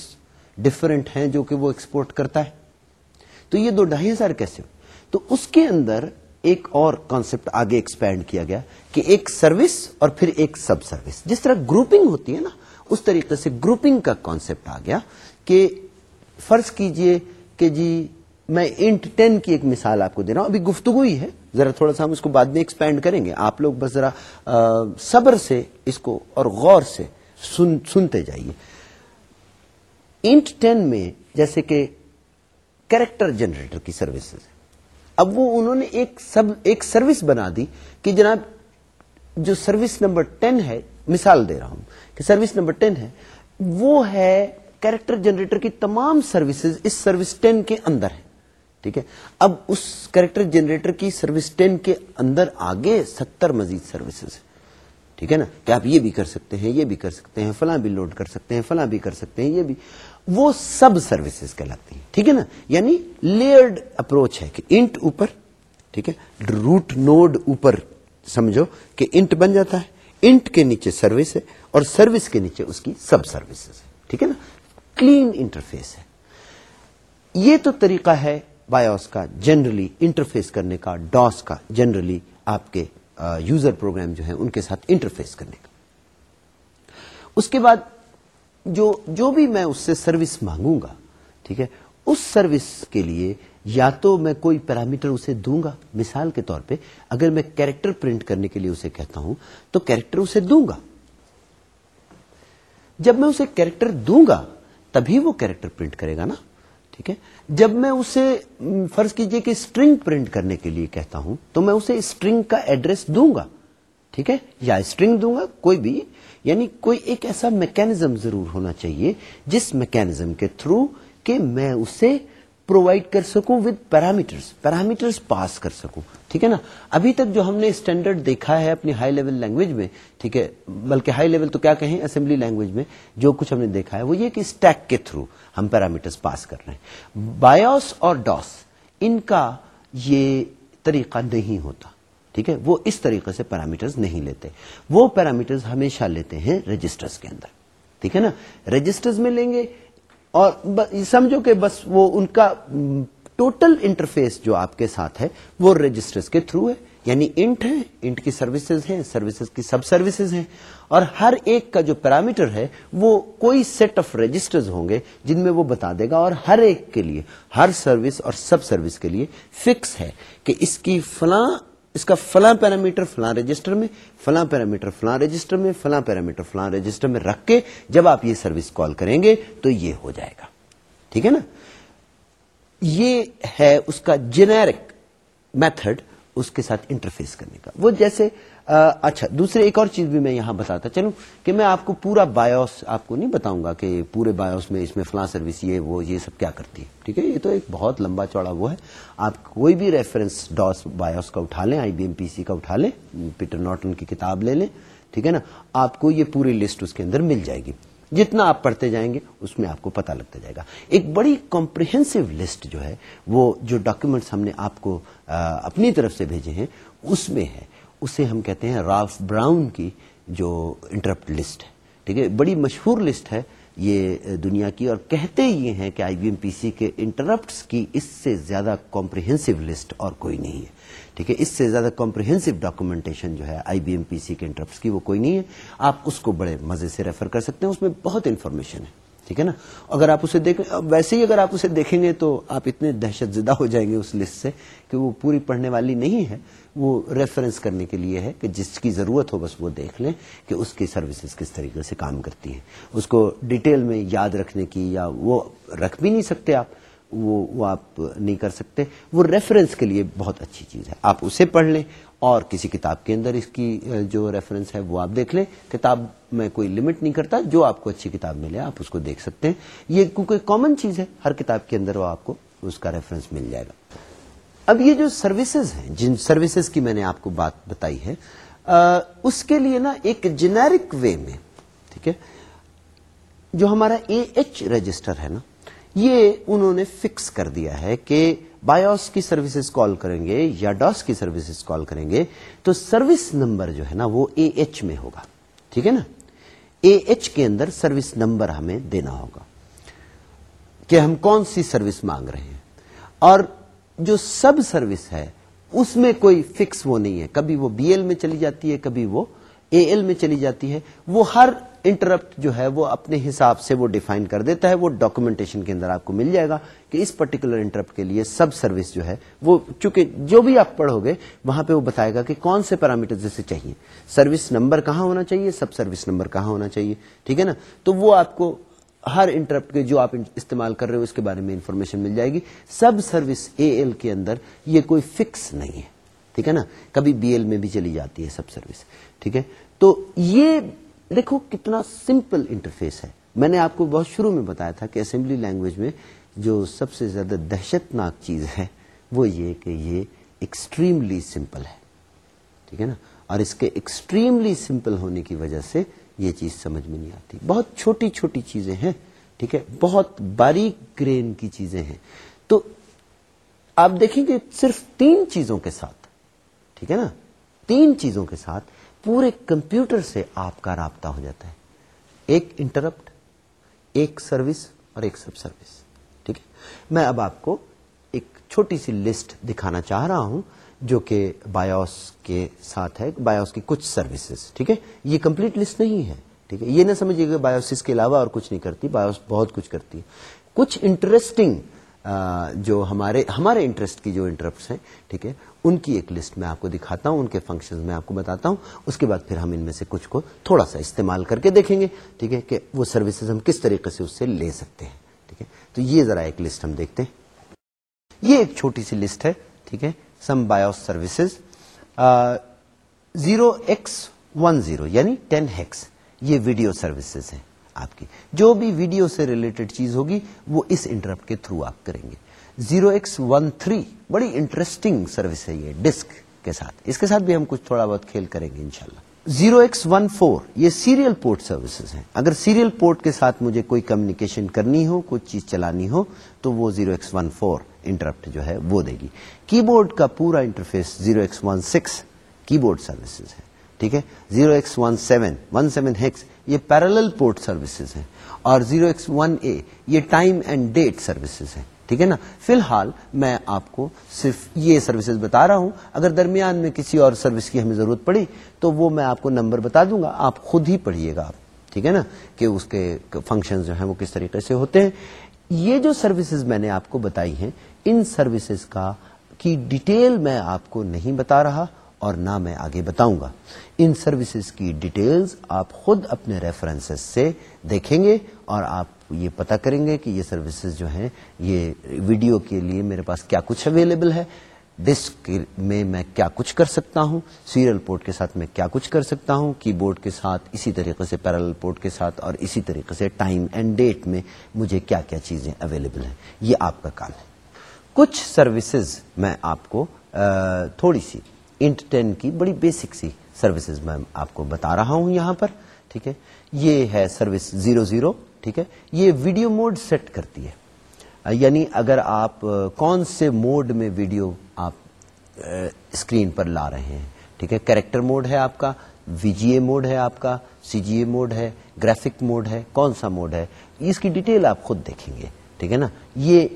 ڈفرینٹ ہیں جو کہ وہ ایکسپورٹ کرتا ہے۔ تو یہ دو ڈھائی ہزار کیسے ہو؟ تو اس کے اندر ایک اور کانسیپٹ آگے ایکسپینڈ کیا گیا کہ ایک سروس اور پھر ایک سب سروس جس طرح گروپنگ ہوتی ہے نا، اس طریقے سے گروپنگ کا کانسیپٹ آ گیا کہ فرض کیجیے کہ جی میں انٹ ٹین کی ایک مثال آپ کو دے رہا ہوں۔ ابھی گفتگو ہی ہے، ذرا تھوڑا سا ہم اس کو بعد میں ایکسپینڈ کریں گے۔ آپ لوگ بس ذرا صبر سے اس کو اور غور سے سن، سنتے جائیے۔ انٹ ٹین میں جیسے کہ کیریکٹر جنریٹر کی سروسز اب وہ انہوں نے ایک سب، ایک سروس بنا دی کہ جناب جو سروس نمبر ٹین ہے، مثال دے رہا ہوں کہ سروس نمبر ٹین ہے، وہ ہے کیریکٹر جنریٹر کی تمام سروسز اس سروس ٹین کے اندر ہے ٹھیک ہے؟ اب اس کریکٹر جنریٹر کی سروس ٹین کے اندر آگے ستر مزید سروسز ٹھیک ہے نا؟ کہ آپ یہ بھی کر سکتے ہیں، یہ بھی کر سکتے ہیں، فلاں بھی لوڈ کر سکتے ہیں، فلاں بھی کر سکتے ہیں، یہ بھی۔ وہ سب سروسز کہلاتی ہیں، ٹھیک ہے نا؟ یعنی لیئرڈ اپروچ ہے کہ انٹ اوپر، ٹھیک ہے؟ روٹ نوڈ اوپر، سمجھو کہ انٹ بن جاتا ہے، انٹ کے نیچے سروس ہے اور سروس کے نیچے اس کی سب سروسز ہے ٹھیک ہے نا؟ کلین انٹرفیس ہے۔ یہ تو طریقہ ہے بایوس کا، جنرلی انٹرفیس کرنے کا، ڈاس کا، جنرلی آپ کے یوزر پروگرام جو ہیں ان کے ساتھ انٹرفیس کرنے کا۔ اس کے بعد جو جو بھی میں اس سے سروس مانگوں گا، ٹھیک ہے، اس سروس کے لیے یا تو میں کوئی پیرامیٹر اسے دوں گا، مثال کے طور پہ اگر میں کیریکٹر پرنٹ کرنے کے لیے اسے کہتا ہوں، تو کیریکٹر اسے دوں گا۔ جب میں اسے کیریکٹر دوں گا، تبھی وہ کیریکٹر پرنٹ کرے گا نا، ٹھیک ہے؟ جب میں اسے فرض کیجیے کہ اسٹرنگ پرنٹ کرنے کے لیے کہتا ہوں، تو میں اسے اسٹرنگ کا ایڈریس دوں گا، ٹھیک ہے؟ یا اسٹرنگ دوں گا، کوئی بھی یعنی کوئی ایک ایسا میکینزم ضرور ہونا چاہیے جس میکینزم کے تھرو کہ میں اسے پرووائڈ کر سکوں ود پیرامیٹرس پیرامیٹرس پاس کر سکوں۔ ٹھیک ہے نا؟ ابھی تک جو ہم نے اسٹینڈرڈ دیکھا ہے اپنی ہائی لیول لینگویج میں، ٹھیک ہے؟ بلکہ ہائی لیول تو کیا کہیں اسمبلی لینگویج میں، جو کچھ ہم نے دیکھا ہے، وہ یہ کہ اسٹیک کے تھرو ہم پیرامیٹرس پاس کر رہے ہیں۔ بایوس اور ڈاس ان کا یہ طریقہ نہیں ہوتا۔ ٹھیک ہے؟ وہ اس طریقے سے پیرامیٹرز نہیں لیتے۔ وہ پیرامیٹرز ہمیشہ لیتے ہیں رجسٹرز کے اندر۔ ٹھیک ہے نا؟ رجسٹرز میں لیں گے اور سمجھو کہ بس وہ ان کا ٹوٹل انٹرفیس جو آپ کے ساتھ ہے، وہ رجسٹرز کے تھرو ہے۔ یعنی انٹ ہے انٹ کی سروسز ہیں سروسز کی سب سروسز ہیں۔ اور ہر ایک کا جو پیرامیٹر ہے، وہ کوئی سیٹ آف رجسٹرز ہوں گے جن میں وہ بتا دے گا۔ اور ہر ایک کے لیے، ہر سروس اور سب سروس کے لیے فکس ہے کہ اس کی فلاں اس کا فلاں پیرامیٹر فلاں رجسٹر میں، فلاں پیرامیٹر فلاں رجسٹر میں، فلاں پیرامیٹر فلاں رجسٹر میں رکھ کے جب آپ یہ سروس کال کریں گے تو یہ ہو جائے گا۔ ٹھیک ہے نا؟ یہ ہے اس کا جنیرک میتھڈ اس کے ساتھ انٹرفیس کرنے کا۔ وہ جیسے اچھا دوسرے ایک اور چیز بھی میں یہاں بتاتا چلوں کہ میں آپ کو پورا بایوس آپ کو نہیں بتاؤں گا کہ پورے بایوس میں اس میں فلاں سروس یہ وہ یہ سب کیا کرتی ہے، ٹھیک ہے؟ یہ تو ایک بہت لمبا چوڑا وہ ہے۔ آپ کوئی بھی ریفرنس ڈاس بایوس کا اٹھا لیں آئی بی ایم پی سی کا اٹھا لیں، پیٹر ناٹن کی کتاب لے لیں، ٹھیک ہے نا؟ آپ کو یہ پوری لسٹ اس کے اندر مل جائے گی۔ جتنا آپ پڑھتے جائیں گے، اس میں آپ کو پتا لگتا جائے گا۔ ایک بڑی کمپریہنسو لسٹ جو ہے، وہ جو ڈاکومنٹس ہم نے آپ کو اپنی طرف سے بھیجے ہیں، اس میں ہے۔ اسے ہم کہتے ہیں رالف براؤن کی جو انٹرپٹ لسٹ ہے۔ ٹھیک ہے؟ بڑی مشہور لسٹ ہے یہ دنیا کی اور کہتے یہ ہیں کہ آئی بی ایم پی سی کے انٹرپٹس کی اس سے زیادہ کمپریہنسو لسٹ اور کوئی نہیں ہے۔ ٹھیک ہے؟ اس سے زیادہ کمپریہنسو ڈاکومنٹیشن جو ہے آئی بی ایم پی سی کے انٹرپٹس کی وہ کوئی نہیں ہے۔ آپ اس کو بڑے مزے سے ریفر کر سکتے ہیں، اس میں بہت انفارمیشن ہے۔ ٹھیک ہے نا؟ اگر آپ اسے دیکھیں ویسے ہی اگر آپ اسے دیکھیں گے تو آپ اتنے دہشت زدہ ہو جائیں گے اس لسٹ سے کہ وہ پوری پڑھنے والی نہیں ہے۔ وہ ریفرنس کرنے کے لیے ہے کہ جس کی ضرورت ہو بس وہ دیکھ لیں کہ اس کی سروسز کس طریقے سے کام کرتی ہیں۔ اس کو ڈیٹیل میں یاد رکھنے کی یا وہ رکھ بھی نہیں سکتے آپ، وہ وہ آپ نہیں کر سکتے۔ وہ ریفرنس کے لیے بہت اچھی چیز ہے۔ آپ اسے پڑھ لیں اور کسی کتاب کے اندر اس کی جو ریفرنس ہے وہ آپ دیکھ لیں۔ کتاب میں کوئی لمٹ نہیں کرتا، جو آپ کو اچھی کتاب ملے آپ اس کو دیکھ سکتے ہیں۔ یہ کیونکہ کامن چیز ہے، ہر کتاب کے اندر وہ آپ کو اس کا ریفرنس مل جائے گا۔ اب یہ جو سروسز ہیں، جن سروسز کی میں نے آپ کو بات بتائی ہے اس کے لیے نا ایک جنیرک وے میں، ٹھیک ہے، جو ہمارا اے ایچ رجسٹر ہے نا، یہ انہوں نے فکس کر دیا ہے کہ بایوس کی سروسز کال کریں گے یا ڈاس کی سروسز کال کریں گے، تو سروس نمبر جو ہے نا وہ اے ایچ میں ہوگا، ٹھیک ہے نا؟ اے ایچ کے اندر سروس نمبر ہمیں دینا ہوگا کہ ہم کون سی سروس مانگ رہے ہیں۔ اور جو سب سروس ہے، اس میں کوئی فکس وہ نہیں ہے۔ کبھی وہ بی ایل میں چلی جاتی ہے، کبھی وہ اے ایل میں چلی جاتی ہے۔ وہ ہر انٹرپٹ جو ہے، وہ اپنے حساب سے وہ ڈیفائن کر دیتا ہے، وہ ڈاکومنٹیشن کے اندر آپ کو مل جائے گا کہ اس پرٹیکولر انٹرپٹ کے لیے سب سروس جو ہے، وہ چونکہ جو بھی آپ پڑھو گے، وہاں پہ وہ بتائے گا کہ کون سے پیرامیٹر جیسے چاہیے۔ سروس نمبر کہاں ہونا چاہیے؟ سب سروس نمبر کہاں ہونا چاہیے؟ ٹھیک ہے نا؟ تو وہ آپ کو ہر انٹرپٹ کے جو آپ استعمال کر رہے ہو، اس کے بارے میں انفارمیشن مل جائے گی۔ سب سروس اے ایل کے اندر یہ کوئی فکس نہیں ہے۔ ٹھیک ہے نا؟ کبھی بی ایل میں بھی چلی جاتی ہے سب سروس۔ ٹھیک ہے؟ تو یہ دیکھو کتنا سمپل انٹرفیس ہے۔ میں نے آپ کو بہت شروع میں بتایا تھا کہ اسمبلی لینگویج میں جو سب سے زیادہ دہشت ناک چیز ہے، وہ یہ کہ یہ ایکسٹریملی سمپل ہے۔ ٹھیک ہے نا؟ اور اس کے ایکسٹریملی سمپل ہونے کی وجہ سے یہ چیز سمجھ میں نہیں آتی۔ بہت چھوٹی چھوٹی چیزیں ہیں، ٹھیک ہے؟ بہت باریک گرین کی چیزیں ہیں۔ تو آپ دیکھیں گے صرف تین چیزوں کے ساتھ، ٹھیک ہے نا؟ تین چیزوں کے ساتھ پورے کمپیوٹر سے آپ کا رابطہ ہو جاتا ہے۔ ایک انٹرپٹ، ایک سروس اور ایک سب سروس، ٹھیک ہے؟ میں اب آپ کو ایک چھوٹی سی لسٹ دکھانا چاہ رہا ہوں۔ جو کہ بایوس کے ساتھ ہے بایوس کی کچھ سروسز ٹھیک ہے؟ یہ کمپلیٹ لسٹ نہیں ہے، ٹھیک ہے؟ یہ نہ سمجھیے کہ بایوس کے علاوہ اور کچھ نہیں کرتی بایوس بہت کچھ کرتی ہے۔ کچھ انٹرسٹنگ جو ہمارے ہمارے انٹرسٹ کی جو انٹرپٹس ہیں، ٹھیک ہے؟ ان کی ایک لسٹ میں آپ کو دکھاتا ہوں، ان کے فنکشن میں آپ کو بتاتا ہوں۔ اس کے بعد پھر ہم ان میں سے کچھ کو تھوڑا سا استعمال کر کے دیکھیں گے، ٹھیک ہے؟ کہ وہ سروسز ہم کس طریقے سے اس سے لے سکتے ہیں، ٹھیک ہے؟ تو یہ ذرا ایک لسٹ ہم دیکھتے ہیں۔ یہ ایک چھوٹی سی لسٹ ہے، ٹھیک ہے؟ Some BIOS services zero x one zero یعنی ٹین ہیکس یہ ویڈیو سروسز ہیں آپ کی جو بھی ویڈیو سے ریلیٹڈ چیز ہوگی وہ اس انٹرپٹ کے تھرو آپ کریں گے زیرو ایکس ون تھری بڑی انٹرسٹنگ سروس ہے یہ ڈسک کے ساتھ اس کے ساتھ بھی ہم کچھ تھوڑا بہت کھیل کریں گے انشاءاللہ زیرو ایکس ون فور یہ سیریل پورٹ سروسز ہیں. اگر سیریل پورٹ کے ساتھ مجھے کوئی کمیونیکیشن کرنی ہو، کوئی چیز چلانی ہو، تو وہ zero x one four interrupt جو ہے وہ دے گی. کی بورڈ کا پورا interface zero x one six keyboard services ہے ٹھیک ہے؟ Zero x one seven one seven hex یہ پیرل پورٹ سروسز ہیں. اور زیرو ایکس ون اے یہ ٹائم اینڈ ڈیٹ سروسز ہیں. ٹھیک ہے نا؟ فی الحال میں آپ کو صرف یہ سروسز بتا رہا ہوں۔ اگر درمیان میں کسی اور سروس کی ہمیں ضرورت پڑی تو وہ میں آپ کو نمبر بتا دوں گا۔ آپ خود ہی پڑھیے گا آپ، ٹھیک ہے نا؟ کہ اس کے فنکشن جو ہیں وہ کس طریقے سے ہوتے ہیں۔ یہ جو سروسز میں نے آپ کو بتائی ہیں، ان سروسز کا کی ڈیٹیل میں آپ کو نہیں بتا رہا اور نہ میں آگے بتاؤں گا۔ ان سروسز کی ڈیٹیلز آپ خود اپنے ریفرنس سے دیکھیں گے اور آپ یہ پتا کریں گے کہ یہ سروسز جو ہیں، یہ ویڈیو کے لیے میرے پاس کیا کچھ اویلیبل ہے، ڈسک میں میں کیا کچھ کر سکتا ہوں، سیریل پورٹ کے ساتھ میں کیا کچھ کر سکتا ہوں، کی بورڈ کے ساتھ اسی طریقے سے پیرل پورٹ کے ساتھ اور اسی طریقے سے ٹائم اینڈ ڈیٹ میں مجھے کیا کیا چیزیں اویلیبل ہیں۔ یہ آپ کا کام ہے۔ کچھ سروسز میں آپ کو تھوڑی سی انٹ ٹین کی بڑی بیسک سی سروسز میں آپ کو بتا رہا ہوں یہاں پر، ٹھیک ہے؟ یہ ہے سروس زیرو زیرو ٹھیک ہے؟ یہ ویڈیو موڈ سیٹ کرتی ہے۔ یعنی اگر آپ کون سے موڈ میں ویڈیو آپ اسکرین پر لا رہے ہیں، ٹھیک ہے؟ کریکٹر موڈ ہے آپ کا، وی جی اے موڈ ہے آپ کا، سی جی اے موڈ ہے، گرافک موڈ ہے، کون سا موڈ ہے، اس کی ڈیٹیل آپ خود دیکھیں گے، ٹھیک ہے نا؟ یہ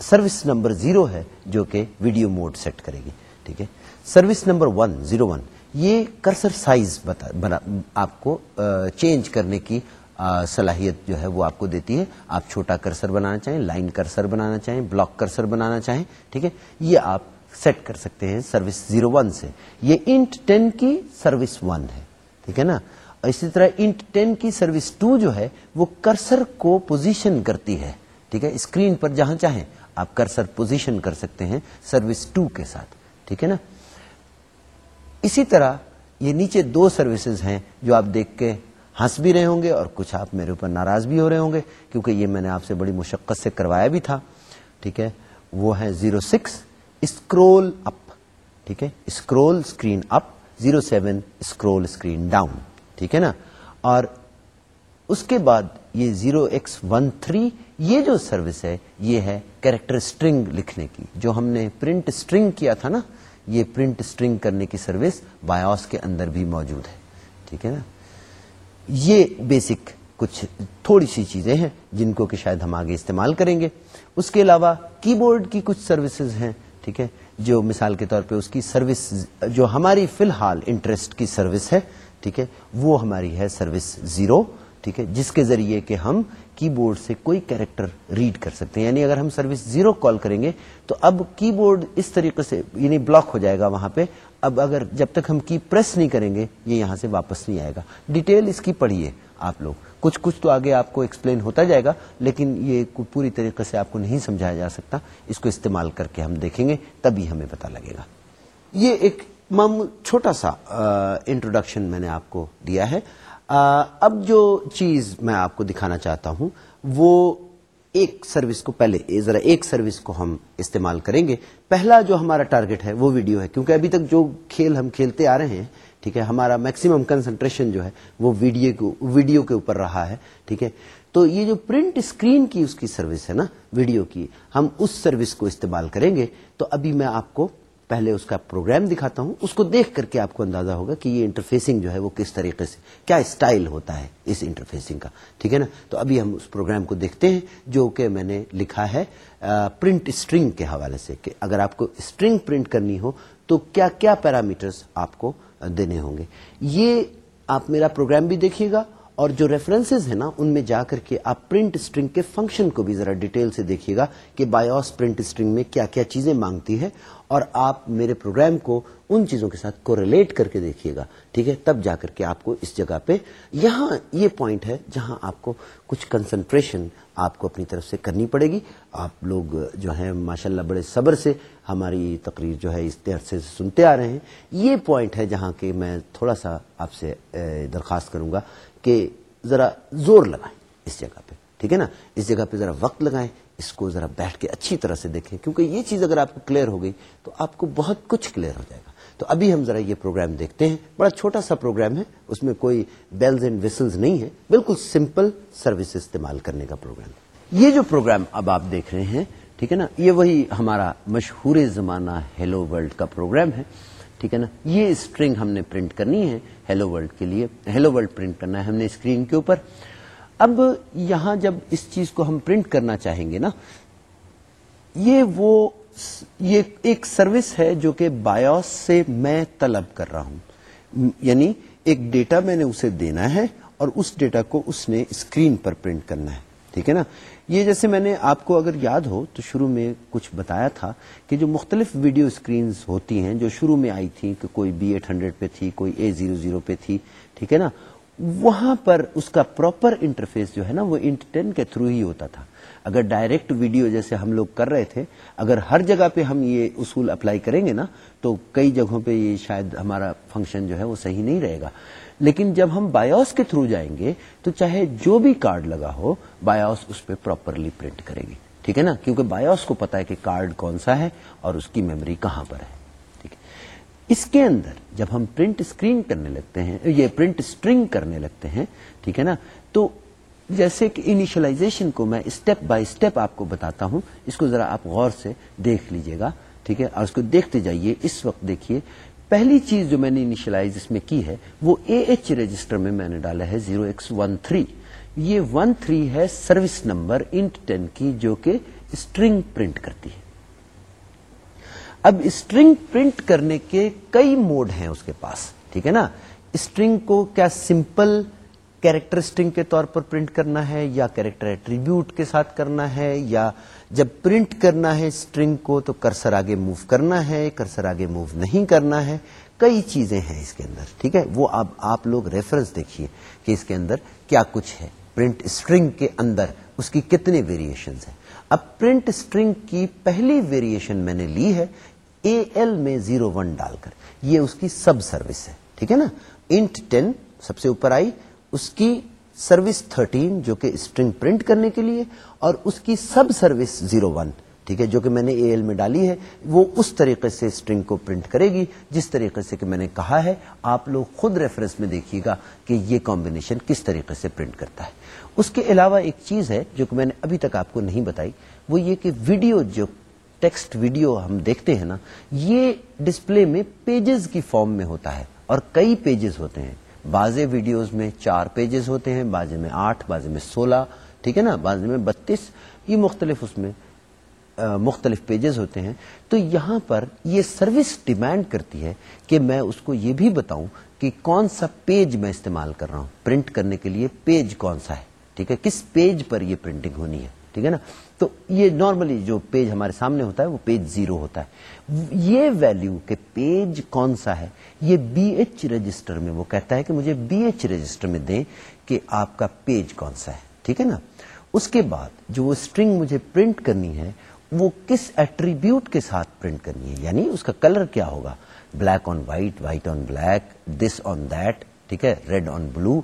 سروس نمبر زیرو ہے جو کہ ویڈیو موڈ سیٹ کرے گی، ٹھیک ہے؟ Service number one zero one, یہ کرسر سائز آپ کو چینج کرنے کی صلاحیت جو ہے وہ آپ کو دیتی ہے۔ آپ چھوٹا کرسر بنانا چاہیں، لائن کرسر بنانا چاہیں، بلاک کرسر بنانا چاہیں، ٹھیک ہے؟ یہ آپ سیٹ کر سکتے ہیں سروس زیرو ون سے۔ یہ انٹ ٹین کی سروس ون ہے، ٹھیک ہے نا؟ اسی طرح انٹ ٹین کی سروس ٹو جو ہے وہ کرسر کو پوزیشن کرتی ہے، ٹھیک ہے؟ اسکرین پر جہاں چاہیں آپ کرسر پوزیشن کر سکتے ہیں سروس ٹو کے ساتھ، ٹھیک ہے نا؟ اسی طرح یہ نیچے دو سروسز ہیں جو آپ دیکھ کے ہنس بھی رہے ہوں گے اور کچھ آپ میرے اوپر ناراض بھی ہو رہے ہوں گے، کیونکہ یہ میں نے آپ سے بڑی مشقت سے کروایا بھی تھا۔ ٹھیک ہے؟ وہ ہے زیرو سکس، اسکرول اپ۔ ٹھیک ہے؟ Scroll screen up, zero seven, scroll screen down. ٹھیک ہے نا؟ اور اس کے بعد یہ زیرو ایکس ون تھری، یہ جو سروس ہے، یہ ہے کیریکٹر اسٹرنگ لکھنے کی۔ جو ہم نے پرنٹ اسٹرنگ کیا تھا نا، یہ پرنٹ اسٹرنگ کرنے کی سروس بایوس کے اندر بھی موجود ہے۔ ٹھیک ہے نا؟ یہ بیسک کچھ تھوڑی سی چیزیں ہیں جن کو کہ شاید ہم آگے استعمال کریں گے۔ اس کے علاوہ کی بورڈ کی کچھ سروسز ہیں، ٹھیک ہے، جو مثال کے طور پہ اس کی سروس جو ہماری فی الحال انٹرسٹ کی سروس ہے، ٹھیک ہے، وہ ہماری ہے سروس زیرو ٹھیک ہے، جس کے ذریعے کہ ہم کی بورڈ سے کوئی کیریکٹر ریڈ کر سکتے ہیں۔ یعنی اگر ہم سروس زیرو کال کریں گے تو اب کی بورڈ اس طریقے سے یعنی بلاک ہو جائے گا وہاں پہ۔ اب اگر جب تک ہم کی پریس نہیں کریں گے، یہ یہاں سے واپس نہیں آئے گا۔ ڈیٹیل اس کی پڑھیے آپ لوگ۔ کچھ کچھ تو آگے آپ کو ایکسپلین ہوتا جائے گا، لیکن یہ پوری طریقے سے آپ کو نہیں سمجھایا جا سکتا۔ اس کو استعمال کر کے ہم دیکھیں گے، تبھی ہمیں پتا لگے گا۔ یہ ایک چھوٹا سا انٹروڈکشن میں نے آپ کو دیا ہے۔ اب جو چیز میں آپ کو دکھانا چاہتا ہوں، وہ ایک سروس کو پہلے ذرا ایک سروس کو ہم استعمال کریں گے۔ پہلا جو ہمارا ٹارگٹ ہے، وہ ویڈیو ہے، کیونکہ ابھی تک جو کھیل ہم کھیلتے آ رہے ہیں، ٹھیک ہے، ہمارا میکسیمم کنسنٹریشن جو ہے، وہ ویڈیو ویڈیو کے اوپر رہا ہے، ٹھیک ہے۔ تو یہ جو پرنٹ اسکرین کی اس کی سروس ہے نا، ویڈیو کی، ہم اس سروس کو استعمال کریں گے۔ تو ابھی میں آپ کو پہلے اس کا پروگرام دکھاتا ہوں، اس کو دیکھ کر کے آپ کو اندازہ ہوگا کہ یہ انٹرفیسنگ جو ہے وہ کس طریقے سے، کیا اسٹائل ہوتا ہے اس انٹرفیسنگ کا، ٹھیک ہے نا؟ تو ابھی ہم اس پروگرام کو دیکھتے ہیں، جو کہ میں نے لکھا ہے پرنٹ اسٹرنگ کے حوالے سے کہ اگر آپ کو اسٹرنگ پرنٹ کرنی ہو تو کیا کیا پیرامیٹرز آپ کو دینے ہوں گے۔ یہ آپ میرا پروگرام بھی دیکھیے گا اور جو ریفرنسز ہیں نا، ان میں جا کر کے آپ پرنٹ اسٹرنگ کے فنکشن کو بھی ذرا ڈیٹیل سے دیکھیے گا کہ بایوس پرنٹ اسٹرنگ میں کیا کیا چیزیں مانگتی ہے اور آپ میرے پروگرام کو ان چیزوں کے ساتھ کو ریلیٹ کر کے دیکھیے گا، ٹھیک ہے؟ تب جا کر کے آپ کو اس جگہ پہ یہاں یہ پوائنٹ ہے جہاں آپ کو کچھ کنسنٹریشن آپ کو اپنی طرف سے کرنی پڑے گی۔ آپ لوگ جو ہیں، ماشاءاللہ بڑے صبر سے ہماری تقریر جو ہے، اس عرصے سے سنتے آ رہے ہیں۔ یہ پوائنٹ ہے جہاں کہ میں تھوڑا سا آپ سے درخواست کروں گا کہ ذرا زور لگائیں اس جگہ پہ۔ ٹھیک ہے نا؟ اس جگہ پہ ذرا وقت لگائیں، اس کو ذرا بیٹھ کے اچھی طرح سے دیکھیں۔ کیونکہ یہ چیز اگر آپ کو کلیئر ہو گئی تو آپ کو بہت کچھ کلیئر ہو جائے گا۔ تو ابھی ہم ذرا یہ پروگرام دیکھتے ہیں۔ بڑا چھوٹا سا پروگرام ہے، اس میں کوئی بیلز اینڈ وسلز نہیں ہے۔ بالکل سمپل سروس استعمال کرنے کا پروگرام یہ جو پروگرام اب آپ دیکھ رہے ہیں، ٹھیک ہے نا؟ یہ وہی ہمارا مشہور زمانہ ہیلو ورلڈ کا پروگرام ہے۔ ٹھیک ہے نا؟ یہ اسٹرنگ ہم نے پرنٹ کرنی ہے ہیلو ورلڈ کے لیے. ہیلو ورلڈ پرنٹ کرنا ہے ہم نے اسکرین کے اوپر. اب یہاں جب اس چیز کو ہم پرنٹ کرنا چاہیں گے نا، یہ وہ یہ ایک سروس ہے جو کہ بایوس سے میں طلب کر رہا ہوں. یعنی ایک ڈیٹا میں نے اسے دینا ہے اور اس ڈیٹا کو اس نے اسکرین پر پرنٹ کرنا ہے. ٹھیک ہے نا؟ یہ جیسے میں نے آپ کو اگر یاد ہو تو شروع میں کچھ بتایا تھا کہ جو مختلف ویڈیو اسکرینز ہوتی ہیں جو شروع میں آئی تھیں کہ کوئی بی ایٹ ہنڈریڈ پہ تھی، کوئی اے زیرو زیرو پہ تھی، ٹھیک ہے نا؟ وہاں پر اس کا پراپر انٹرفیس جو ہے نا وہ انٹ ٹین کے تھرو ہی ہوتا تھا۔ اگر ڈائریکٹ ویڈیو جیسے ہم لوگ کر رہے تھے، اگر ہر جگہ پہ ہم یہ اصول اپلائی کریں گے نا، تو کئی جگہوں پہ یہ شاید ہمارا فنکشن جو ہے وہ صحیح نہیں رہے گا۔ لیکن جب ہم بایوس کے تھرو جائیں گے، تو چاہے جو بھی کارڈ لگا ہو بایوس اس پہ پراپرلی پرنٹ کرے گی۔ ٹھیک ہے نا؟ کیونکہ بایوس کو پتا ہے کہ کارڈ کون سا ہے اور اس کی میموری کہاں پر ہے۔ اس کے اندر جب ہم پرنٹ اسکرین کرنے لگتے ہیں، یہ پرنٹ اسٹرنگ کرنے لگتے ہیں، ٹھیک ہے نا؟ تو جیسے کہ انیشلائزیشن کو میں اسٹیپ بائی اسٹیپ آپ کو بتاتا ہوں، اس کو ذرا آپ غور سے دیکھ لیجیے گا، ٹھیک ہے؟ اور اس کو دیکھتے جائیے اس وقت دیکھیے۔ پہلی چیز جو میں نے انیشلائز اس میں کی ہے، وہ اے ایچ رجسٹر میں میں نے ڈالا ہے زیرو ایکس ون تھری یہ ون تھری ہے سروس نمبر انٹ ٹین کی، جو کہ اسٹرنگ پرنٹ کرتی ہے۔ اب اسٹرنگ پرنٹ کرنے کے کئی موڈ ہیں اس کے پاس، ٹھیک ہے نا؟ اسٹرنگ کو کیا سمپل کیریکٹر اسٹرنگ کے طور پر پرنٹ کرنا ہے یا کیریکٹر ایٹریبیوٹ کے ساتھ کرنا ہے یا جب پرنٹ کرنا ہے اسٹرنگ کو تو کرسر آگے موو کرنا ہے کرسر آگے موو نہیں کرنا ہے، کئی چیزیں ہیں اس کے اندر، ٹھیک ہے؟ وہ اب آپ لوگ ریفرنس دیکھیے کہ اس کے اندر کیا کچھ ہے۔ پرنٹ اسٹرنگ کے اندر اس کی کتنے ویریشن ہیں۔ اب پرنٹ اسٹرنگ کی پہلی ویریشن میں نے لی ہے اے ایل میں زیرو ون ڈال کر۔ یہ اس کی سب سروس ہے، ٹھیک ہے نا؟ انٹ ٹین سب سے اوپر آئی، اس کی سروس تھرٹین جو کہ اسٹرنگ پرنٹ کرنے کے لیے، اور اس کی سب سروس زیرو ون، ٹھیک ہے، جو کہ میں نے اے ایل میں ڈالی ہے، وہ اس طریقے سے اسٹرنگ کو پرنٹ کرے گی، جس طریقے سے کہ میں نے کہا ہے، آپ لوگ خود ریفرنس میں دیکھیے گا کہ یہ کمبینیشن کس طریقے سے پرنٹ کرتا ہے۔ اس کے علاوہ ایک چیز ہے جو کہ میں نے ابھی تک آپ کو نہیں بتائی، وہ یہ کہ ویڈیو جو ٹیکسٹ ویڈیو ہم دیکھتے ہیں نا، یہ ڈسپلے میں پیجز کی فارم میں ہوتا ہے اور کئی پیجز ہوتے ہیں۔ بعض ویڈیوز میں چار پیجز ہوتے ہیں بعض میں آٹھ بعض میں سولہ، ٹھیک ہے نا؟ بعض میں بتیس، یہ مختلف اس میں مختلف پیجز ہوتے ہیں۔ تو یہاں پر یہ سروس ڈیمانڈ کرتی ہے کہ میں اس کو یہ بھی بتاؤں کہ کون سا پیج میں استعمال کر رہا ہوں۔ پرنٹ کرنے کے لیے پیج کون سا ہے؟ ٹھیک ہے؟ کس پیج پر یہ پرنٹنگ ہونی ہے؟ ٹھیک ہے نا؟ تو یہ نارملی جو پیج ہمارے سامنے ہوتا ہے وہ پیج زیرو ہوتا ہے۔ یہ ویلو کہ پیج کون سا ہے، یہ بی ایچ رجسٹر میں وہ کہتا ہے کہ مجھے بی ایچ رجسٹر میں دیں کہ آپ کا پیج کون سا ہے، ٹھیک ہے نا؟ اس کے بعد جو وہ اسٹرنگ مجھے پرنٹ کرنی ہے، وہ کس ایٹریبیوٹ کے ساتھ پرنٹ کرنی ہے؟ یعنی اس کا کلر کیا ہوگا؟ Black on white white on black this on that ٹھیک ہے؟ ریڈ آن بلو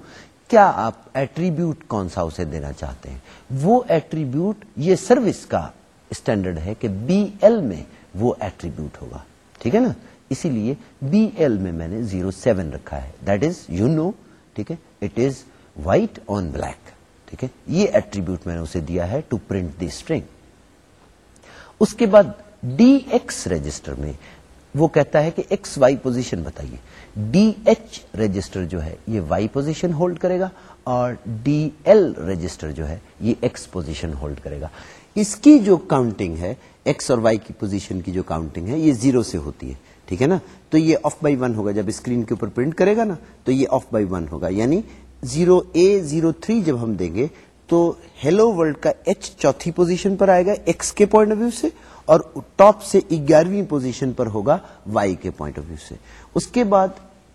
کیا آپ ایٹریبیوٹ کون سا اسے دینا چاہتے ہیں؟ وہ ایٹریبیوٹ یہ سروس کا اسٹینڈرڈ ہے کہ بی ایل میں وہ ایٹریبیوٹ ہوگا۔ ٹھیک ہے نا؟ اسی لیے بی ایل میں میں نے زیرو سیون رکھا ہے۔ دیٹ از یو نو ٹھیک ہے؟ It is white on black ٹھیک ہے؟ یہ ایٹریبیوٹ میں نے اسے دیا ہے ٹو پرنٹ دی اسٹرنگ اس کے بعد ڈی ایکس رجسٹر میں وہ کہتا ہے کہ ایکس وائی پوزیشن بتائیے۔ ڈی ایچ رجسٹر جو ہے یہ وائی پوزیشن ہولڈ کرے گا اور ڈی ایل رجسٹر جو ہے یہ ایکس پوزیشن ہولڈ کرے گا۔ اس کی جو کاؤنٹنگ ہے، ایکس اور وائی کی پوزیشن کی جو کاؤنٹنگ ہے، یہ زیرو سے ہوتی ہے، ٹھیک ہے نا؟ تو یہ آف بائی ون ہوگا۔ جب اسکرین کے اوپر پرنٹ کرے گا نا، تو یہ آف بائی ون ہوگا۔ یعنی زیرو اے زیرو تھری جب ہم دیں گے تو ہیلو ورلڈ کا ایچ چوتھی پوزیشن پر آئے گا ایکس کے پوائنٹ آف ویو سے، اور ٹاپ سے گیارہویں پوزیشن پر ہوگا وائی کے پوائنٹ آف ویو سے۔ اس کے بعد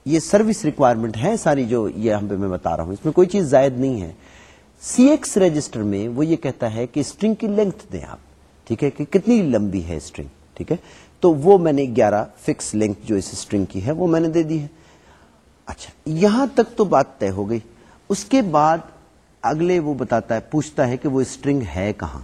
یہ سروس ریکوائرمنٹ ہے ساری جو یہ ہم پہ میں بتا رہا ہوں۔ اس میں کوئی چیز زائد نہیں ہے۔ سی ایکس رجسٹر میں وہ یہ کہتا ہے کہ اسٹرنگ کی لینتھ دیں آپ، ٹھیک ہے؟ کہ کتنی لمبی ہے اسٹرنگ ٹھیک ہے؟ تو وہ میں نے گیارہ فکس لینتھ جو اس اسٹرنگ کی ہے، وہ میں نے دے دی ہے۔ اچھا یہاں تک تو بات طے ہو گئی۔ اس کے بعد اگلے وہ بتاتا ہے، پوچھتا ہے کہ وہ اسٹرنگ ہے کہاں؟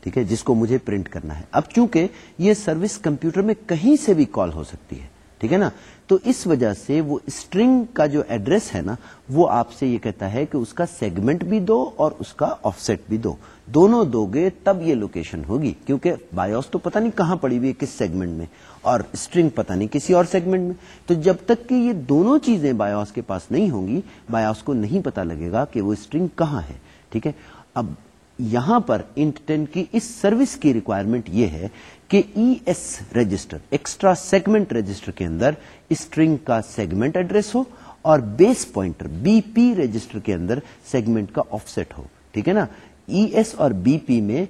ٹھیک ہے، جس کو مجھے پرنٹ کرنا ہے۔ اب چونکہ یہ سروس کمپیوٹر میں کہیں سے بھی کال ہو سکتی ہے، ٹھیک ہے نا؟ تو اس وجہ سے وہ اسٹرنگ کا جو ایڈریس ہے نا، وہ آپ سے یہ کہتا ہے کہ اس کا سیگمنٹ بھی دو اور اس کا آف سیٹ بھی دو۔ دونوں دو گے تب یہ لوکیشن ہوگی، کیونکہ بایوس تو پتہ نہیں کہاں پڑی ہوئی کس سیگمنٹ میں، اور اسٹرنگ پتہ نہیں کسی اور سیگمنٹ میں۔ تو جب تک کہ یہ دونوں چیزیں بایوس کے پاس نہیں ہوں گی بایوس کو نہیں پتا لگے گا کہ وہ اسٹرنگ کہاں ہے، ٹھیک ہے؟ اب یہاں پر انٹ ٹین کی اس سروس کی ریکوائرمنٹ یہ ہے کہ E S register extra segment register کے اندر اسٹرنگ کا سیگمنٹ ایڈریس ہو اور base pointer B P register کے اندر سیگمنٹ کا آف سیٹ ہو، ٹھیک ہے نا؟ ای ایس اور بی پی میں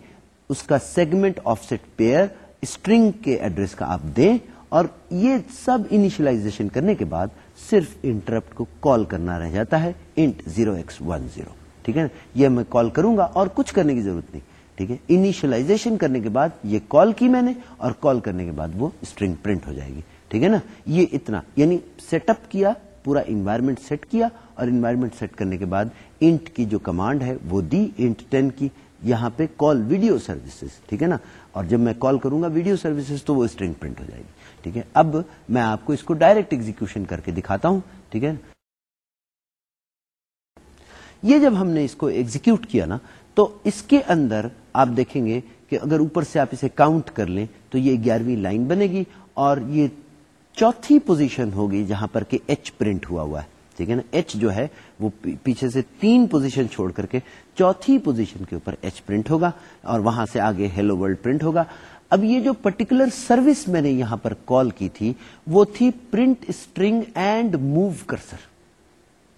اس کا segment offset pair string کے ایڈریس کا آپ دیں اور یہ سب انیشلائزیشن کرنے کے بعد صرف انٹرپٹ کو کال کرنا رہ جاتا ہے int zero x one zero ٹھیک ہے؟ نا یہ میں کال کروں گا اور کچھ کرنے کی ضرورت نہیں۔ ٹھیک ہے؟ انیشلائزیشن کرنے کے بعد یہ کال کی میں نے اور کال کرنے کے بعد وہ اسٹرنگ پرنٹ ہو جائے گی۔ ٹھیک ہے نا؟ یہ اتنا یعنی سیٹ اپ کیا پورا انوائرمنٹ سیٹ کیا اور انوائرمنٹ سیٹ کرنے کے بعد انٹ کی جو کمانڈ ہے وہ دی انٹ ٹین کی یہاں پہ کال ویڈیو سروسز ٹھیک ہے نا؟ اور جب میں کال کروں گا ویڈیو سروسز تو وہ اسٹرنگ پرنٹ ہو جائے گی، ٹھیک ہے؟ اب میں آپ کو اس کو ڈائریکٹ ایگزیکشن کر کے دکھاتا ہوں، ٹھیک ہے؟ یہ جب ہم نے اس کو ایگزیکیوٹ کیا نا، تو اس کے اندر آپ دیکھیں گے کہ اگر اوپر سے آپ اسے کاؤنٹ کر لیں تو یہ گیارہویں لائن بنے گی اور یہ چوتھی پوزیشن ہوگی جہاں پر کہ ایچ پرنٹ ہوا ہوا ہے۔ ٹھیک ہے نا؟ ایچ جو ہے وہ پیچھے سے تین پوزیشن چھوڑ کر کے چوتھی پوزیشن کے اوپر ایچ پرنٹ ہوگا اور وہاں سے آگے ہیلو ورلڈ پرنٹ ہوگا۔ اب یہ جو پرٹیکولر سروس میں نے یہاں پر کال کی تھی وہ تھی print string and move cursor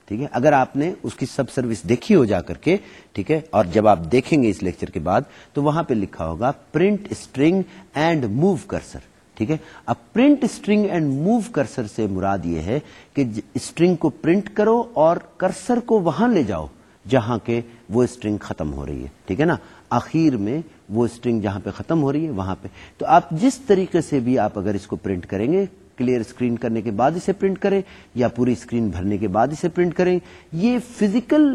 ٹھیک ہے؟ اگر آپ نے اس کی سب سروس دیکھی ہو جا کر کے، ٹھیک ہے؟ اور جب آپ دیکھیں گے اس لیکچر کے بعد تو وہاں پہ لکھا ہوگا print string and move cursor ٹھیک ہے؟ اب print string and move cursor سے مراد یہ ہے کہ اسٹرنگ کو پرنٹ کرو اور کرسر کو وہاں لے جاؤ جہاں کے وہ اسٹرنگ ختم ہو رہی ہے۔ ٹھیک ہے نا؟ آخر میں وہ اسٹرنگ جہاں پہ ختم ہو رہی ہے، وہاں پہ۔ تو آپ جس طریقے سے بھی آپ اگر اس کو پرنٹ کریں گے کلیئر اسکرین کرنے کے بعد اسے پرنٹ کریں یا پوری اسکرین بھرنے کے بعد اسے پرنٹ کریں، یہ فزیکل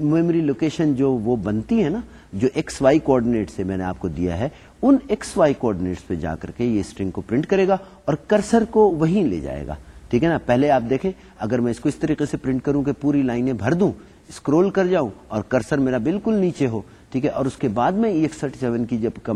میموری لوکیشن جو وہ بنتی ہے نا، جو ایکس وائی کوآڈینیٹ سے میں نے آپ کو دیا ہے ان ایکس وائی کوآڈینیٹس پہ جا کر کے یہ اسٹرنگ کو پرنٹ کرے گا اور کرسر کو وہیں لے جائے گا۔ ٹھیک ہے نا؟ پہلے آپ دیکھیں، اگر میں اس کو اس طریقے سے پرنٹ کروں کہ پوری لائنیں بھر دوں اسکرول کر جاؤں اور کرسر میرا بالکل نیچے ہو، ٹھیک ہے؟ اور اس کے بعد میں ایک سیونٹی سیون کی جب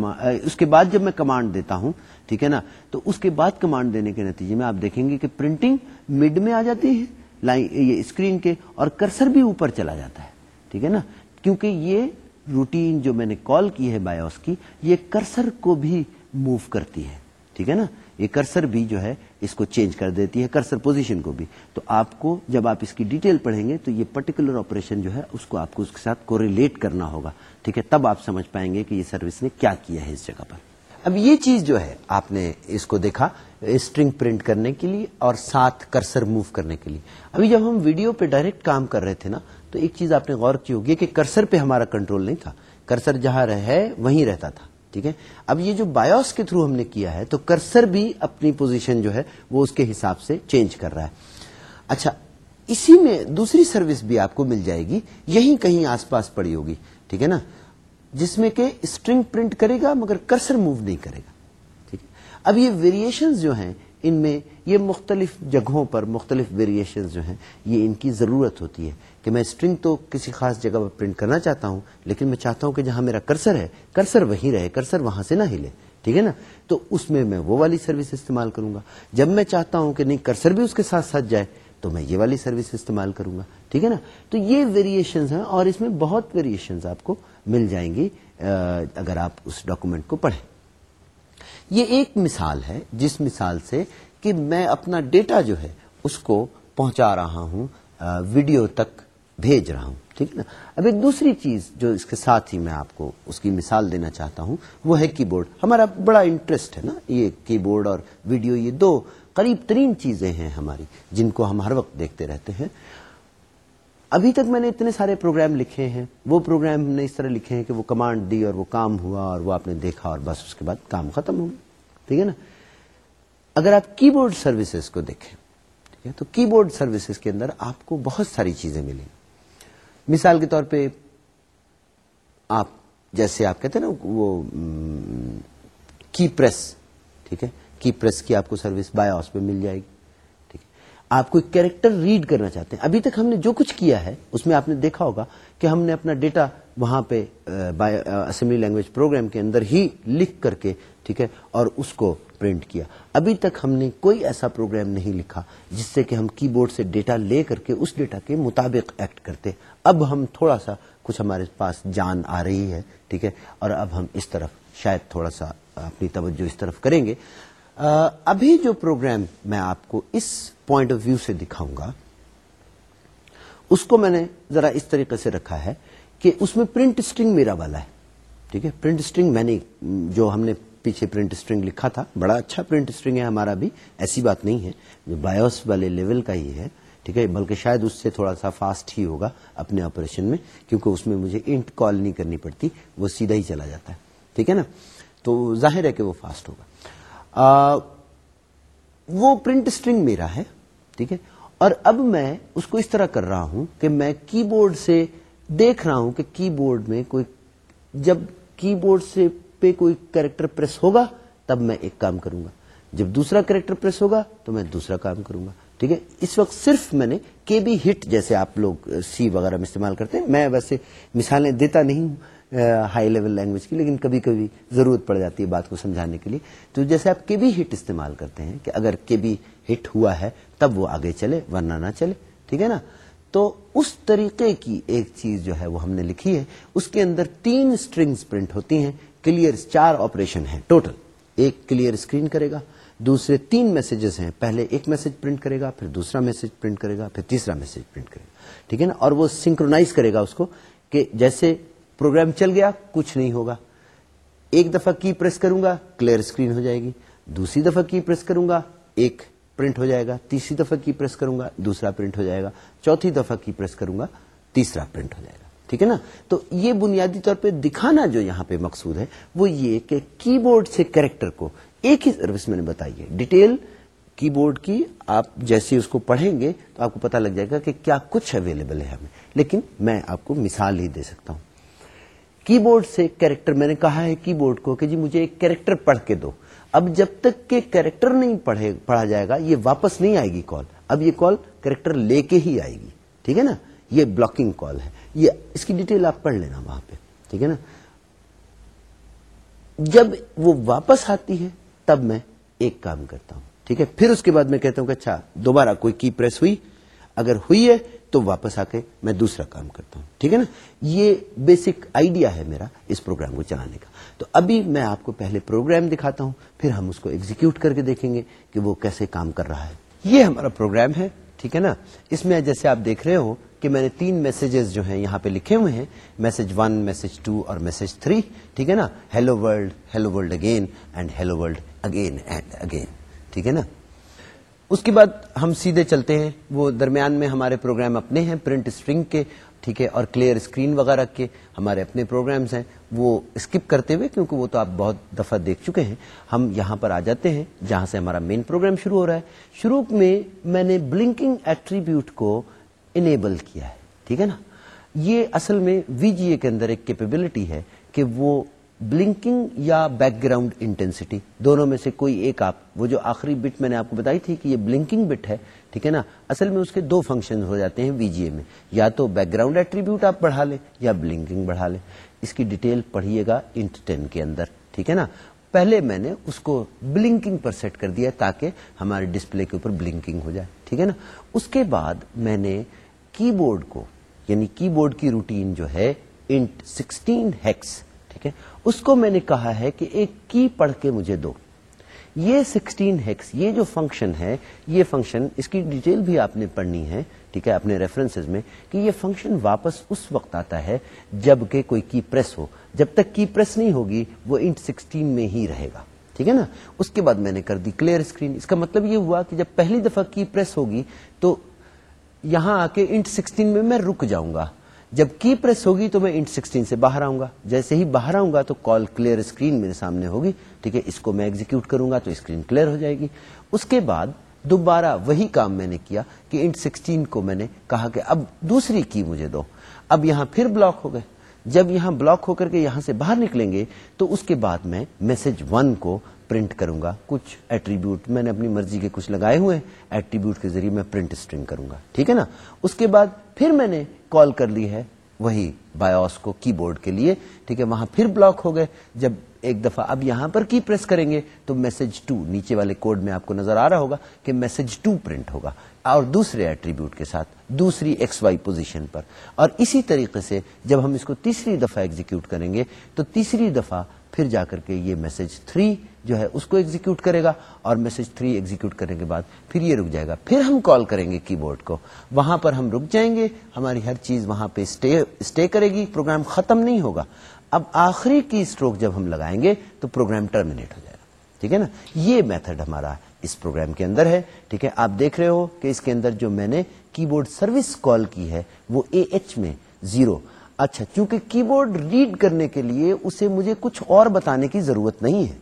اس کے بعد جب میں کمانڈ دیتا ہوں، ٹھیک ہے نا؟ تو اس کے بعد کمانڈ دینے کے نتیجے میں آپ دیکھیں گے کہ پرنٹنگ مڈ میں آ جاتی ہے لائن یہ اسکرین کے اور کرسر بھی اوپر چلا جاتا ہے، ٹھیک ہے نا؟ کیونکہ یہ روٹین جو میں نے کال کی ہے بایوس کی، یہ کرسر کو بھی موو کرتی ہے۔ ٹھیک ہے نا؟ یہ کرسر بھی جو ہے، اس کو چینج کر دیتی ہے، کرسر پوزیشن کو بھی۔ تو آپ کو جب آپ اس کی ڈیٹیل پڑھیں گے، تو یہ پرٹیکولر آپریشن جو ہے، اس کو آپ کو اس کے ساتھ کوریلیٹ کرنا ہوگا۔ ٹھیک ہے؟ تب آپ سمجھ پائیں گے کہ یہ سروس نے کیا کیا ہے اس جگہ پر۔ اب یہ چیز جو ہے، آپ نے اس کو دیکھا اسٹرنگ پرنٹ کرنے کے لیے اور ساتھ کرسر موو کرنے کے لیے۔ ابھی جب ہم ویڈیو پہ ڈائریکٹ کام کر رہے تھے نا تو ایک چیز آپ نے غور کی ہوگی کہ کرسر پہ ہمارا کنٹرول نہیں تھا۔ کرسر جہاں رہے وہیں رہتا تھا، ٹھیک ہے؟ اب یہ جو بایوس کے تھرو ہم نے کیا ہے، تو کرسر بھی اپنی پوزیشن جو ہے، وہ اس کے حساب سے چینج کر رہا ہے۔ اچھا اسی میں دوسری سروس بھی آپ کو مل جائے گی۔ یہی کہیں آس پاس پڑی ہوگی، ٹھیک ہے نا؟ جس میں کہ اسٹرنگ پرنٹ کرے گا، مگر کرسر موو نہیں کرے گا، ٹھیک اب یہ ویریشن جو ہیں، ان میں یہ مختلف جگہوں پر مختلف ویریشن جو ہیں، یہ ان کی ضرورت ہوتی ہے کہ میں اسٹرنگ تو کسی خاص جگہ پر پرنٹ کرنا چاہتا ہوں، لیکن میں چاہتا ہوں کہ جہاں میرا کرسر ہے کرسر وہیں رہے کرسر وہاں سے نہ ہلے، ٹھیک ہے نا؟ تو اس میں میں وہ والی سروس استعمال کروں گا۔ جب میں چاہتا ہوں کہ نہیں کرسر بھی اس کے ساتھ ساتھ جائے، تو میں یہ والی سروس استعمال کروں گا، ٹھیک ہے نا؟ تو یہ ویریشن ہیں اور اس میں بہت ویریشن آپ کو مل جائیں گی اگر آپ اس ڈاکومنٹ کو پڑھیں۔ یہ ایک مثال ہے، جس مثال سے کہ میں اپنا ڈیٹا جو ہے اس کو پہنچا رہا ہوں ویڈیو تک بھیج رہا ہوں، ٹھیک ہے نا؟ اب ایک دوسری چیز جو اس کے ساتھ ہی میں آپ کو اس کی مثال دینا چاہتا ہوں، وہ ہے کی بورڈ۔ ہمارا بڑا انٹرسٹ ہے نا، یہ کی بورڈ اور ویڈیو، یہ دو قریب ترین چیزیں ہیں ہماری جن کو ہم ہر وقت دیکھتے رہتے ہیں۔ ابھی تک میں نے اتنے سارے پروگرام لکھے ہیں، وہ پروگرام ہم نے اس طرح لکھے ہیں کہ وہ کمانڈ دی اور وہ کام ہوا اور وہ آپ نے دیکھا اور بس اس کے بعد کام ختم ہو گیا، ٹھیک ہے نا؟ اگر آپ کی بورڈ سروسز کو دیکھیں، ٹھیک ہے، تو کی بورڈ سروسز کے اندر آپ کو بہت ساری چیزیں ملیں۔ مثال کے طور پہ آپ، جیسے آپ کہتے ہیں نا، وہ کی پریس، ٹھیک ہے، کی پریس کی آپ کو سروس بایوس پہ مل جائے گی، ٹھیک ہے۔ آپ کوئی کیریکٹر ریڈ کرنا چاہتے ہیں، ابھی تک ہم نے جو کچھ کیا ہے، اس میں آپ نے دیکھا ہوگا کہ ہم نے اپنا ڈیٹا وہاں پہ اسمبلی لینگویج پروگرام کے اندر ہی لکھ کر کے، ٹھیک ہے، اور اس کو پرنٹ کیا۔ ابھی تک ہم نے کوئی ایسا پروگرام نہیں لکھا جس سے کہ ہم کی بورڈ سے ڈیٹا لے کر کے اس ڈیٹا کے مطابق ایکٹ کرتے۔ اب ہم تھوڑا سا کچھ ہمارے پاس جان آ رہی ہے، ٹھیک ہے؟ اور اب ہم اس طرف شاید تھوڑا سا اپنی توجہ اس طرف کریں گے۔ ابھی جو پروگرام میں آپ کو اس پوائنٹ آف ویو سے دکھاؤں گا، اس کو میں نے ذرا اس طریقے سے رکھا ہے کہ اس میں پرنٹ اسٹرنگ میرا والا ہے، ٹھیک ہے؟ پرنٹ اسٹرنگ میں نے جو ہم نے پیچھے پرنٹ اسٹرنگ لکھا تھا۔ بڑا اچھا پرنٹ اسٹرنگ ہے ہمارا بھی۔ ایسی بات نہیں ہے۔ جو بایوس والے لیول کا ہی ہے ٹھیک ہے؟ بلکہ شاید اس سے تھوڑا سا فاسٹ ہی ہوگا اپنے آپریشن میں کیونکہ اس میں مجھے انٹ کال نہیں کرنی پڑتی وہ سیدھا ہی چلا جاتا ہے۔ ٹھیک ہے نا؟ تو ظاہر ہے کہ وہ فاسٹ ہوگا۔ آ, وہ پرنٹ اسٹرنگ میرا ہے ٹھیک ہے؟ اور اب میں اس کو اس طرح کر رہا ہوں کہ میں کی بورڈ سے دیکھ رہا ہوں کہ کی بورڈ میں کوئی جب کی بورڈ سے پہ کوئی کریکٹر پریس ہوگا، تب میں ایک کام کروں گا۔ جب دوسرا کریکٹر پریس ہوگا، تو میں دوسرا کام کروں گا۔ ٹھیک ہے؟ اس وقت صرف میں نے کے بی ہٹ جیسے آپ لوگ سی وغیرہ میں استعمال کرتے ہیں۔ میں ویسے مثالیں دیتا نہیں ہوں ہائی لیول لینگویج کی، لیکن کبھی کبھی ضرورت پڑ جاتی ہے بات کو سمجھانے کے لیے۔ تو جیسے آپ کے بی ہٹ استعمال کرتے ہیں کہ اگر کے بی ہٹ ہوا ہے، تب وہ آگے چلے، ورنہ نہ چلے۔ ٹھیک ہے نا؟ تو اس طریقے کی ایک چیز جو ہے وہ ہم نے لکھی ہے۔ اس کے اندر تین اسٹرنگس پرنٹ ہوتی ہیں۔ کلیئر چار آپریشن ہیں ٹوٹل۔ ایک کلیئر اسکرین کرے گا، دوسرے تین میسجز ہیں۔ پہلے ایک میسج پرنٹ کرے گا، پھر دوسرا میسج پرنٹ کرے گا، پھر تیسرا میسج پرنٹ کرے گا۔ ٹھیک ہے نا؟ اور وہ سنکرونائز کرے گا اس کو کہ جیسے پروگرام چل گیا، کچھ نہیں ہوگا۔ ایک دفعہ کی پریس کروں گا، کلیئر اسکرین ہو جائے گی۔ دوسری دفعہ کی پریس کروں گا، ایک پرنٹ ہو جائے گا۔ تیسری دفعہ کی پریس کروں گا، دوسرا پرنٹ ہو جائے گا۔ چوتھی دفعہ کی پریس کروں گا، تیسرا پرنٹ ہو جائے گا۔ ٹھیک ہے نا؟ تو یہ بنیادی طور پہ دکھانا جو یہاں پہ مقصود ہے، وہ یہ کہ کی بورڈ سے کریکٹر کو ایک ہی سروس میں نے بتائی ہے ڈیٹیل کی بورڈ کی آپ جیسے اس کو پڑھیں گے تو آپ کو پتا لگ جائے گا کہ کیا کچھ اویلیبل ہے ہمیں۔ لیکن میں آپ کو مثال ہی دے سکتا ہوں۔ کی بورڈ سے کیریکٹر میں نے کہا ہے کی بورڈ کو کہ جی مجھے ایک کیریکٹر پڑھ کے دو۔ اب جب تک کہ کیریکٹر نہیں پڑھے، پڑھا جائے گا، یہ واپس نہیں آئے گی کال۔ اب یہ کال کیریکٹر لے کے ہی آئے گی۔ ٹھیک ہے نا؟ یہ بلاکنگ کال ہے۔ یہ اس کی ڈیٹیل آپ پڑھ لینا وہاں پہ، ٹھیک ہے نا؟ جب وہ واپس آتی ہے، تب میں ایک کام کرتا ہوں، ٹھیک ہے؟ پھر اس کے بعد میں کہتا ہوں کہ اچھا دوبارہ کوئی کی پریس ہوئی، اگر ہوئی ہے تو واپس آ کے میں دوسرا کام کرتا ہوں، ٹھیک ہے نا؟ یہ بیسک آئیڈیا ہے میرا اس پروگرام کو چلانے کا۔ تو ابھی میں آپ کو پہلے پروگرام دکھاتا ہوں، پھر ہم اس کو ایگزیکیوٹ کر کے دیکھیں گے کہ وہ کیسے کام کر رہا ہے۔ یہ ہمارا پروگرام ہے۔ ٹھیک ہے نا؟ اس میں جیسے آپ دیکھ رہے ہو کہ میں نے تین میسیجز جو ہیں یہاں پہ لکھے ہوئے ہیں۔ میسج ون میسج ٹو اور میسج تھری ٹھیک ہے نا؟ Hello world hello world again and hello world again and again ٹھیک ہے نا؟ اس کے بعد ہم سیدھے چلتے ہیں۔ وہ درمیان میں ہمارے پروگرام اپنے ہیں پرنٹ اسٹرنگ کے۔ ٹھیک ہے؟ اور کلیئر اسکرین وغیرہ کے ہمارے اپنے پروگرامز ہیں۔ وہ اسکپ کرتے ہوئے کیونکہ وہ تو آپ بہت دفعہ دیکھ چکے ہیں۔ ہم یہاں پر آ جاتے ہیں جہاں سے ہمارا مین پروگرام شروع ہو رہا ہے۔ شروع میں میں نے بلنکنگ ایٹریبیوٹ کو انیبل کیا ہے۔ ٹھیک ہے نا؟ یہ اصل میں وی جی اے کے اندر ایک کیپیبلٹی ہے کہ وہ بلنکنگ یا بیک گراؤنڈ انٹینسٹی دونوں میں سے کوئی ایک آپ، وہ جو آخری بٹ میں نے آپ کو بتائی تھی کہ یہ بلنکنگ بٹ ہے ٹھیک ہے نا؟ اصل میں اس کے دو فنکشن ہو جاتے ہیں وی جی اے میں۔ یا تو بیک گراؤنڈ ایٹریبیوٹ آپ بڑھا لیں یا بلنکنگ بڑھا لیں۔ اس کی ڈیٹیل پڑھیے گا انٹ ٹین کے اندر، ٹھیک ہے نا؟ پہلے میں نے اس کو بلنکنگ پر سیٹ کر دیا تاکہ ہمارے ڈسپلے کے اوپر بلنکنگ ہو جائے، ٹھیک ہے نا؟ اس کے بعد میں نے کی بورڈ کو یعنی کی بورڈ کی روٹین جو ہے انٹ سکسٹین ہیکس ٹھیک ہے؟ اس کو میں نے کہا ہے کہ ایک کی پڑھ کے مجھے دو۔ یہ سکسٹین ہیکس یہ جو فنکشن ہے، یہ فنکشن اس کی ڈیٹیل بھی آپ نے پڑھنی ہے، ٹھیک ہے، اپنے ریفرنس میں، کہ یہ فنکشن واپس اس وقت آتا ہے جبکہ کوئی کی پریس ہو۔ جب تک کی پریس نہیں ہوگی، وہ انٹ سکسٹین میں ہی رہے گا۔ ٹھیک ہے نا؟ اس کے بعد میں نے کر دی کلیئر اسکرین اس کا مطلب یہ ہوا کہ جب پہلی دفعہ کی پریس ہوگی، تو یہاں آ کے انٹ سکسٹین میں میں رک جاؤں گا۔ جب کی پریس ہوگی، تو میں انٹ سکسٹین سے باہر آؤں گا۔ جیسے ہی باہر آؤں گا، تو کال کلیئر اسکرین میرے سامنے ہوگی۔ ٹھیک ہے، اس کو میں ایگزیکیوٹ کروں گا تو اسکرین کلیئر ہو جائے گی۔ اس کے بعد دوبارہ وہی کام میں نے کیا کہ انٹ سکسٹین کو میں نے کہا کہ اب دوسری کی مجھے دو۔ اب یہاں پھر بلاک ہو گئے۔ جب یہاں بلاک ہو کر کے یہاں سے باہر نکلیں گے تو اس کے بعد میں میسج ون کو پرنٹ کروں گا۔ کچھ ایٹریبیوٹ میں نے اپنی مرضی کے کچھ لگائے ہوئے ایٹریبیوٹ کے ذریعے میں پرنٹ اسٹرنگ کروں گا۔ ٹھیک ہے نا؟ اس کے بعد پھر میں نے کال کر لی ہے وہی بایوس کو کی بورڈ کے لیے۔ ٹھیک ہے، وہاں پھر بلاک ہو گئے۔ جب ایک دفعہ اب یہاں پر کی پریس کریں گے تو میسج ٹو نیچے والے کوڈ میں آپ کو نظر آ رہا ہوگا کہ میسج ٹو پرنٹ ہوگا اور دوسرے ایٹریبیوٹ کے ساتھ دوسری ایکس وائی پوزیشن پر۔ اور اسی طریقے سے جب ہم اس کو تیسری دفعہ ایگزیکیوٹ کریں گے تو تیسری دفعہ پھر جا کر کے یہ میسج تھری جو ہے اس کو ایگزیکیوٹ کرے گا اور میسج تھری ایگزیکیوٹ کرنے کے بعد پھر یہ رک جائے گا۔ پھر ہم کال کریں گے کی بورڈ کو۔ وہاں پر ہم رک جائیں گے، ہماری ہر چیز وہاں پہ اسٹے کرے گی پروگرام ختم نہیں ہوگا۔ اب آخری کی اسٹروک جب ہم لگائیں گے تو پروگرام ٹرمینیٹ ہو جائے گا۔ ٹھیک ہے نا؟ یہ میتھڈ ہمارا اس پروگرام کے اندر ہے۔ ٹھیک ہے؟ آپ دیکھ رہے ہو کہ اس کے اندر جو میں نے کی بورڈ سروس کال کی ہے، وہ اے ایچ میں زیرو اچھا چونکہ کی بورڈ ریڈ کرنے کے لیے اسے مجھے کچھ اور بتانے کی ضرورت نہیں ہے۔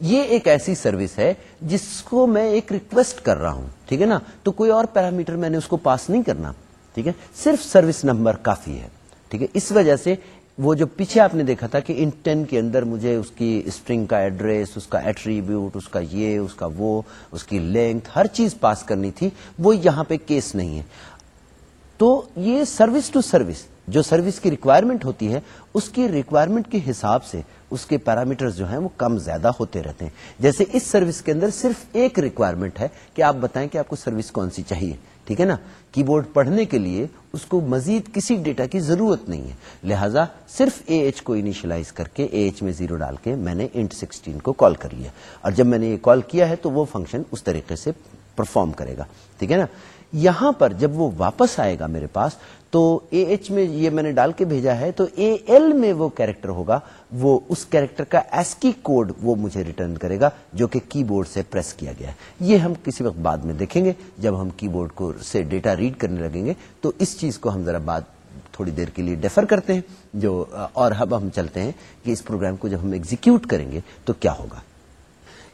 یہ ایک ایسی سروس ہے جس کو میں ایک ریکویسٹ کر رہا ہوں۔ ٹھیک ہے نا؟ تو کوئی اور پیرامیٹر میں نے اس کو پاس نہیں کرنا۔ ٹھیک ہے؟ صرف سروس نمبر کافی ہے۔ ٹھیک ہے؟ اس وجہ سے وہ جو پیچھے آپ نے دیکھا تھا کہ ان ٹین کے اندر مجھے اس کی اسٹرنگ کا ایڈریس، اس کا ایٹریبیوٹ اس کا یہ، اس کا وہ، اس کی لینتھ ہر چیز پاس کرنی تھی، وہ یہاں پہ کیس نہیں ہے۔ تو یہ سروس ٹو سروس جو سروس کی ریکوائرمنٹ ہوتی ہے، اس کی ریکوائرمنٹ کے حساب سے اس کے پیرامیٹر جو ہیں وہ کم زیادہ ہوتے رہتے ہیں۔ جیسے اس سروس کے اندر صرف ایک ریکوائرمنٹ ہے کہ آپ بتائیں کہ آپ کو سروس کون سی چاہیے۔ ٹھیک ہے نا؟ کی بورڈ پڑھنے کے لیے اس کو مزید کسی ڈیٹا کی ضرورت نہیں ہے۔ لہذا صرف اے ایچ کو انیشلائز کر کے اے ایچ میں زیرو ڈال کے میں نے انٹ سکسٹین کو کال کر لیا اور جب میں نے یہ کال کیا ہے تو وہ فنکشن اس طریقے سے پرفارم کرے گا۔ ٹھیک ہے نا؟ یہاں پر جب وہ واپس آئے گا میرے پاس تو اے ایچ میں یہ میں نے ڈال کے بھیجا ہے، تو اے ایل میں وہ کیریکٹر ہوگا، وہ اس کیریکٹر کا ایسکی کوڈ وہ مجھے ریٹرن کرے گا، جو کہ کی بورڈ سے پریس کیا گیا ہے۔ یہ ہم کسی وقت بعد میں دیکھیں گے، جب ہم کی بورڈ کو سے ڈیٹا ریڈ کرنے لگیں گے، تو اس چیز کو ہم ذرا بعد تھوڑی دیر کے لیے ڈیفر کرتے ہیں، جو، اور اب ہم چلتے ہیں کہ اس پروگرام کو جب ہم ایگزیکیوٹ کریں گے، تو کیا ہوگا۔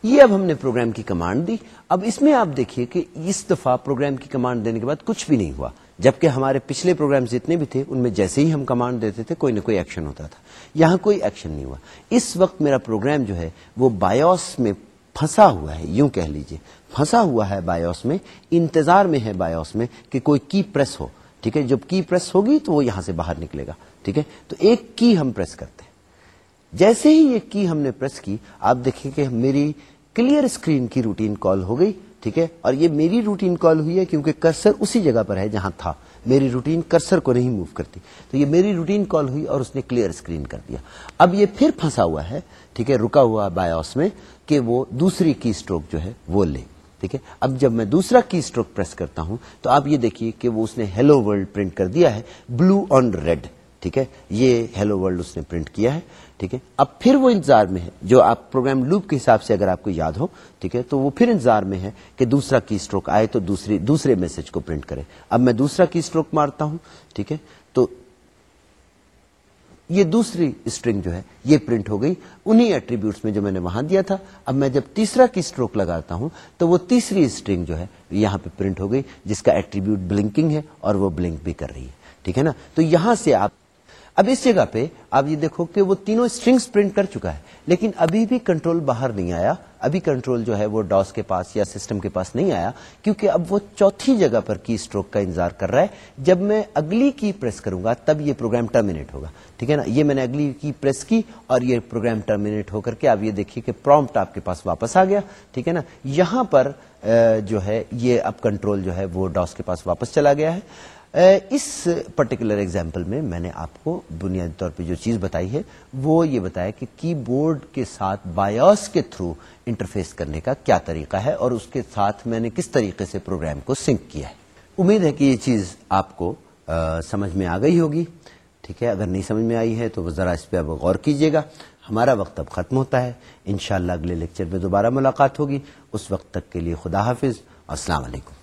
یہ اب ہم نے پروگرام کی کمانڈ دی۔ اب اس میں آپ دیکھیے کہ اس دفعہ پروگرام کی کمانڈ دینے کے بعد کچھ بھی نہیں ہوا۔ جبکہ ہمارے پچھلے پروگرام جتنے بھی تھے، ان میں جیسے ہی ہم کمانڈ دیتے تھے، کوئی نہ کوئی ایکشن ہوتا تھا۔ یہاں کوئی ایکشن نہیں ہوا۔ اس وقت میرا پروگرام جو ہے، وہ بایوس میں پھنسا ہوا ہے، یوں کہہ لیجیے۔ پھنسا ہوا ہے بایوس میں، انتظار میں ہے بایوس میں کہ کوئی کی پریس ہو۔ ٹھیک ہے؟ جب کی پریس ہوگی تو وہ یہاں سے باہر نکلے گا۔ ٹھیک ہے؟ تو ایک کی ہم پریس کرتے ہیں۔ جیسے ہی یہ کی ہم نے پریس کی، آپ دیکھیں کہ میری کلیئر اسکرین کی روٹین کال ہو گئی۔ ٹھیک ہے؟ اور یہ میری روٹین کال ہوئی ہے کیونکہ کرسر اسی جگہ پر ہے جہاں تھا۔ میری روٹین کرسر کو نہیں موو کرتی۔ تو یہ میری روٹین کال ہوئی اور اس نے کلیئر اسکرین کر دیا۔ اب یہ پھر پھنسا ہوا ہے، ٹھیک ہے؟ رکا ہوا بایوس میں کہ وہ دوسری کی اسٹروک جو ہے وہ لے۔ ٹھیک ہے؟ اب جب میں دوسرا کی اسٹروک پریس کرتا ہوں تو آپ یہ دیکھیے کہ وہ اس نے ہیلو ورلڈ پرنٹ کر دیا ہے بلو آن ریڈ ٹھیک ہے؟ یہ ہیلو ورلڈ اس نے پرنٹ کیا ہے۔ ٹھیک ہے؟ اب پھر وہ انتظار میں ہے، جو آپ پروگرام لوپ کے حساب سے اگر آپ کو یاد ہو، ٹھیک ہے؟ تو وہ پھر انتظار میں ہے کہ دوسرا کی اسٹروک آئے تو دوسری، دوسرے میسج کو پرنٹ کرے۔ اب میں دوسرا کی اسٹروک مارتا ہوں، ٹھیک ہے؟ تو یہ دوسری اسٹرنگ جو ہے، یہ پرنٹ ہو گئی۔ انہی ایٹریبیوٹس میں جو میں نے وہاں دیا تھا، اب میں جب تیسرا کی اسٹروک لگاتا ہوں، تو وہ تیسری اسٹرنگ جو ہے، یہاں پہ پرنٹ ہو گئی، جس کا ایٹریبیوٹ بلنکنگ ہے اور وہ بلنک بھی کر رہی ہے۔ ٹھیک ہے نا؟ تو یہاں سے آپ اب اس جگہ پہ آپ یہ دیکھو کہ وہ تینوں اسٹرنگس پرنٹ کر چکا ہے، لیکن ابھی بھی کنٹرول باہر نہیں آیا۔ ابھی کنٹرول جو ہے وہ ڈاس کے پاس یا سسٹم کے پاس نہیں آیا، کیونکہ اب وہ چوتھی جگہ پر کی اسٹروک کا انتظار کر رہا ہے۔ جب میں اگلی کی پریس کروں گا، تب یہ پروگرام ٹرمینیٹ ہوگا۔ ٹھیک ہے نا؟ یہ میں نے اگلی کی پریس کی اور یہ پروگرام ٹرمینیٹ ہو کر کے آپ یہ دیکھیے کہ پرومپٹ آپ کے پاس واپس آ گیا۔ ٹھیک ہے نا؟ یہاں پر جو ہے یہ اب کنٹرول جو ہے وہ ڈاس کے پاس واپس چلا گیا ہے۔ اس پرٹیکولر ایگزامپل میں میں نے آپ کو بنیادی طور پہ جو چیز بتائی ہے، وہ یہ بتایا کہ کی بورڈ کے ساتھ بایوس کے تھرو انٹرفیس کرنے کا کیا طریقہ ہے اور اس کے ساتھ میں نے کس طریقے سے پروگرام کو سنک کیا ہے۔ امید ہے کہ یہ چیز آپ کو سمجھ میں آ گئی ہوگی۔ ٹھیک ہے، اگر نہیں سمجھ میں آئی ہے تو ذرا اس پہ اب غور کیجیے گا۔ ہمارا وقت اب ختم ہوتا ہے۔ انشاءاللہ اگلے لیکچر میں دوبارہ ملاقات ہوگی۔ اس وقت تک کے لیے خدا حافظ۔ السلام علیکم۔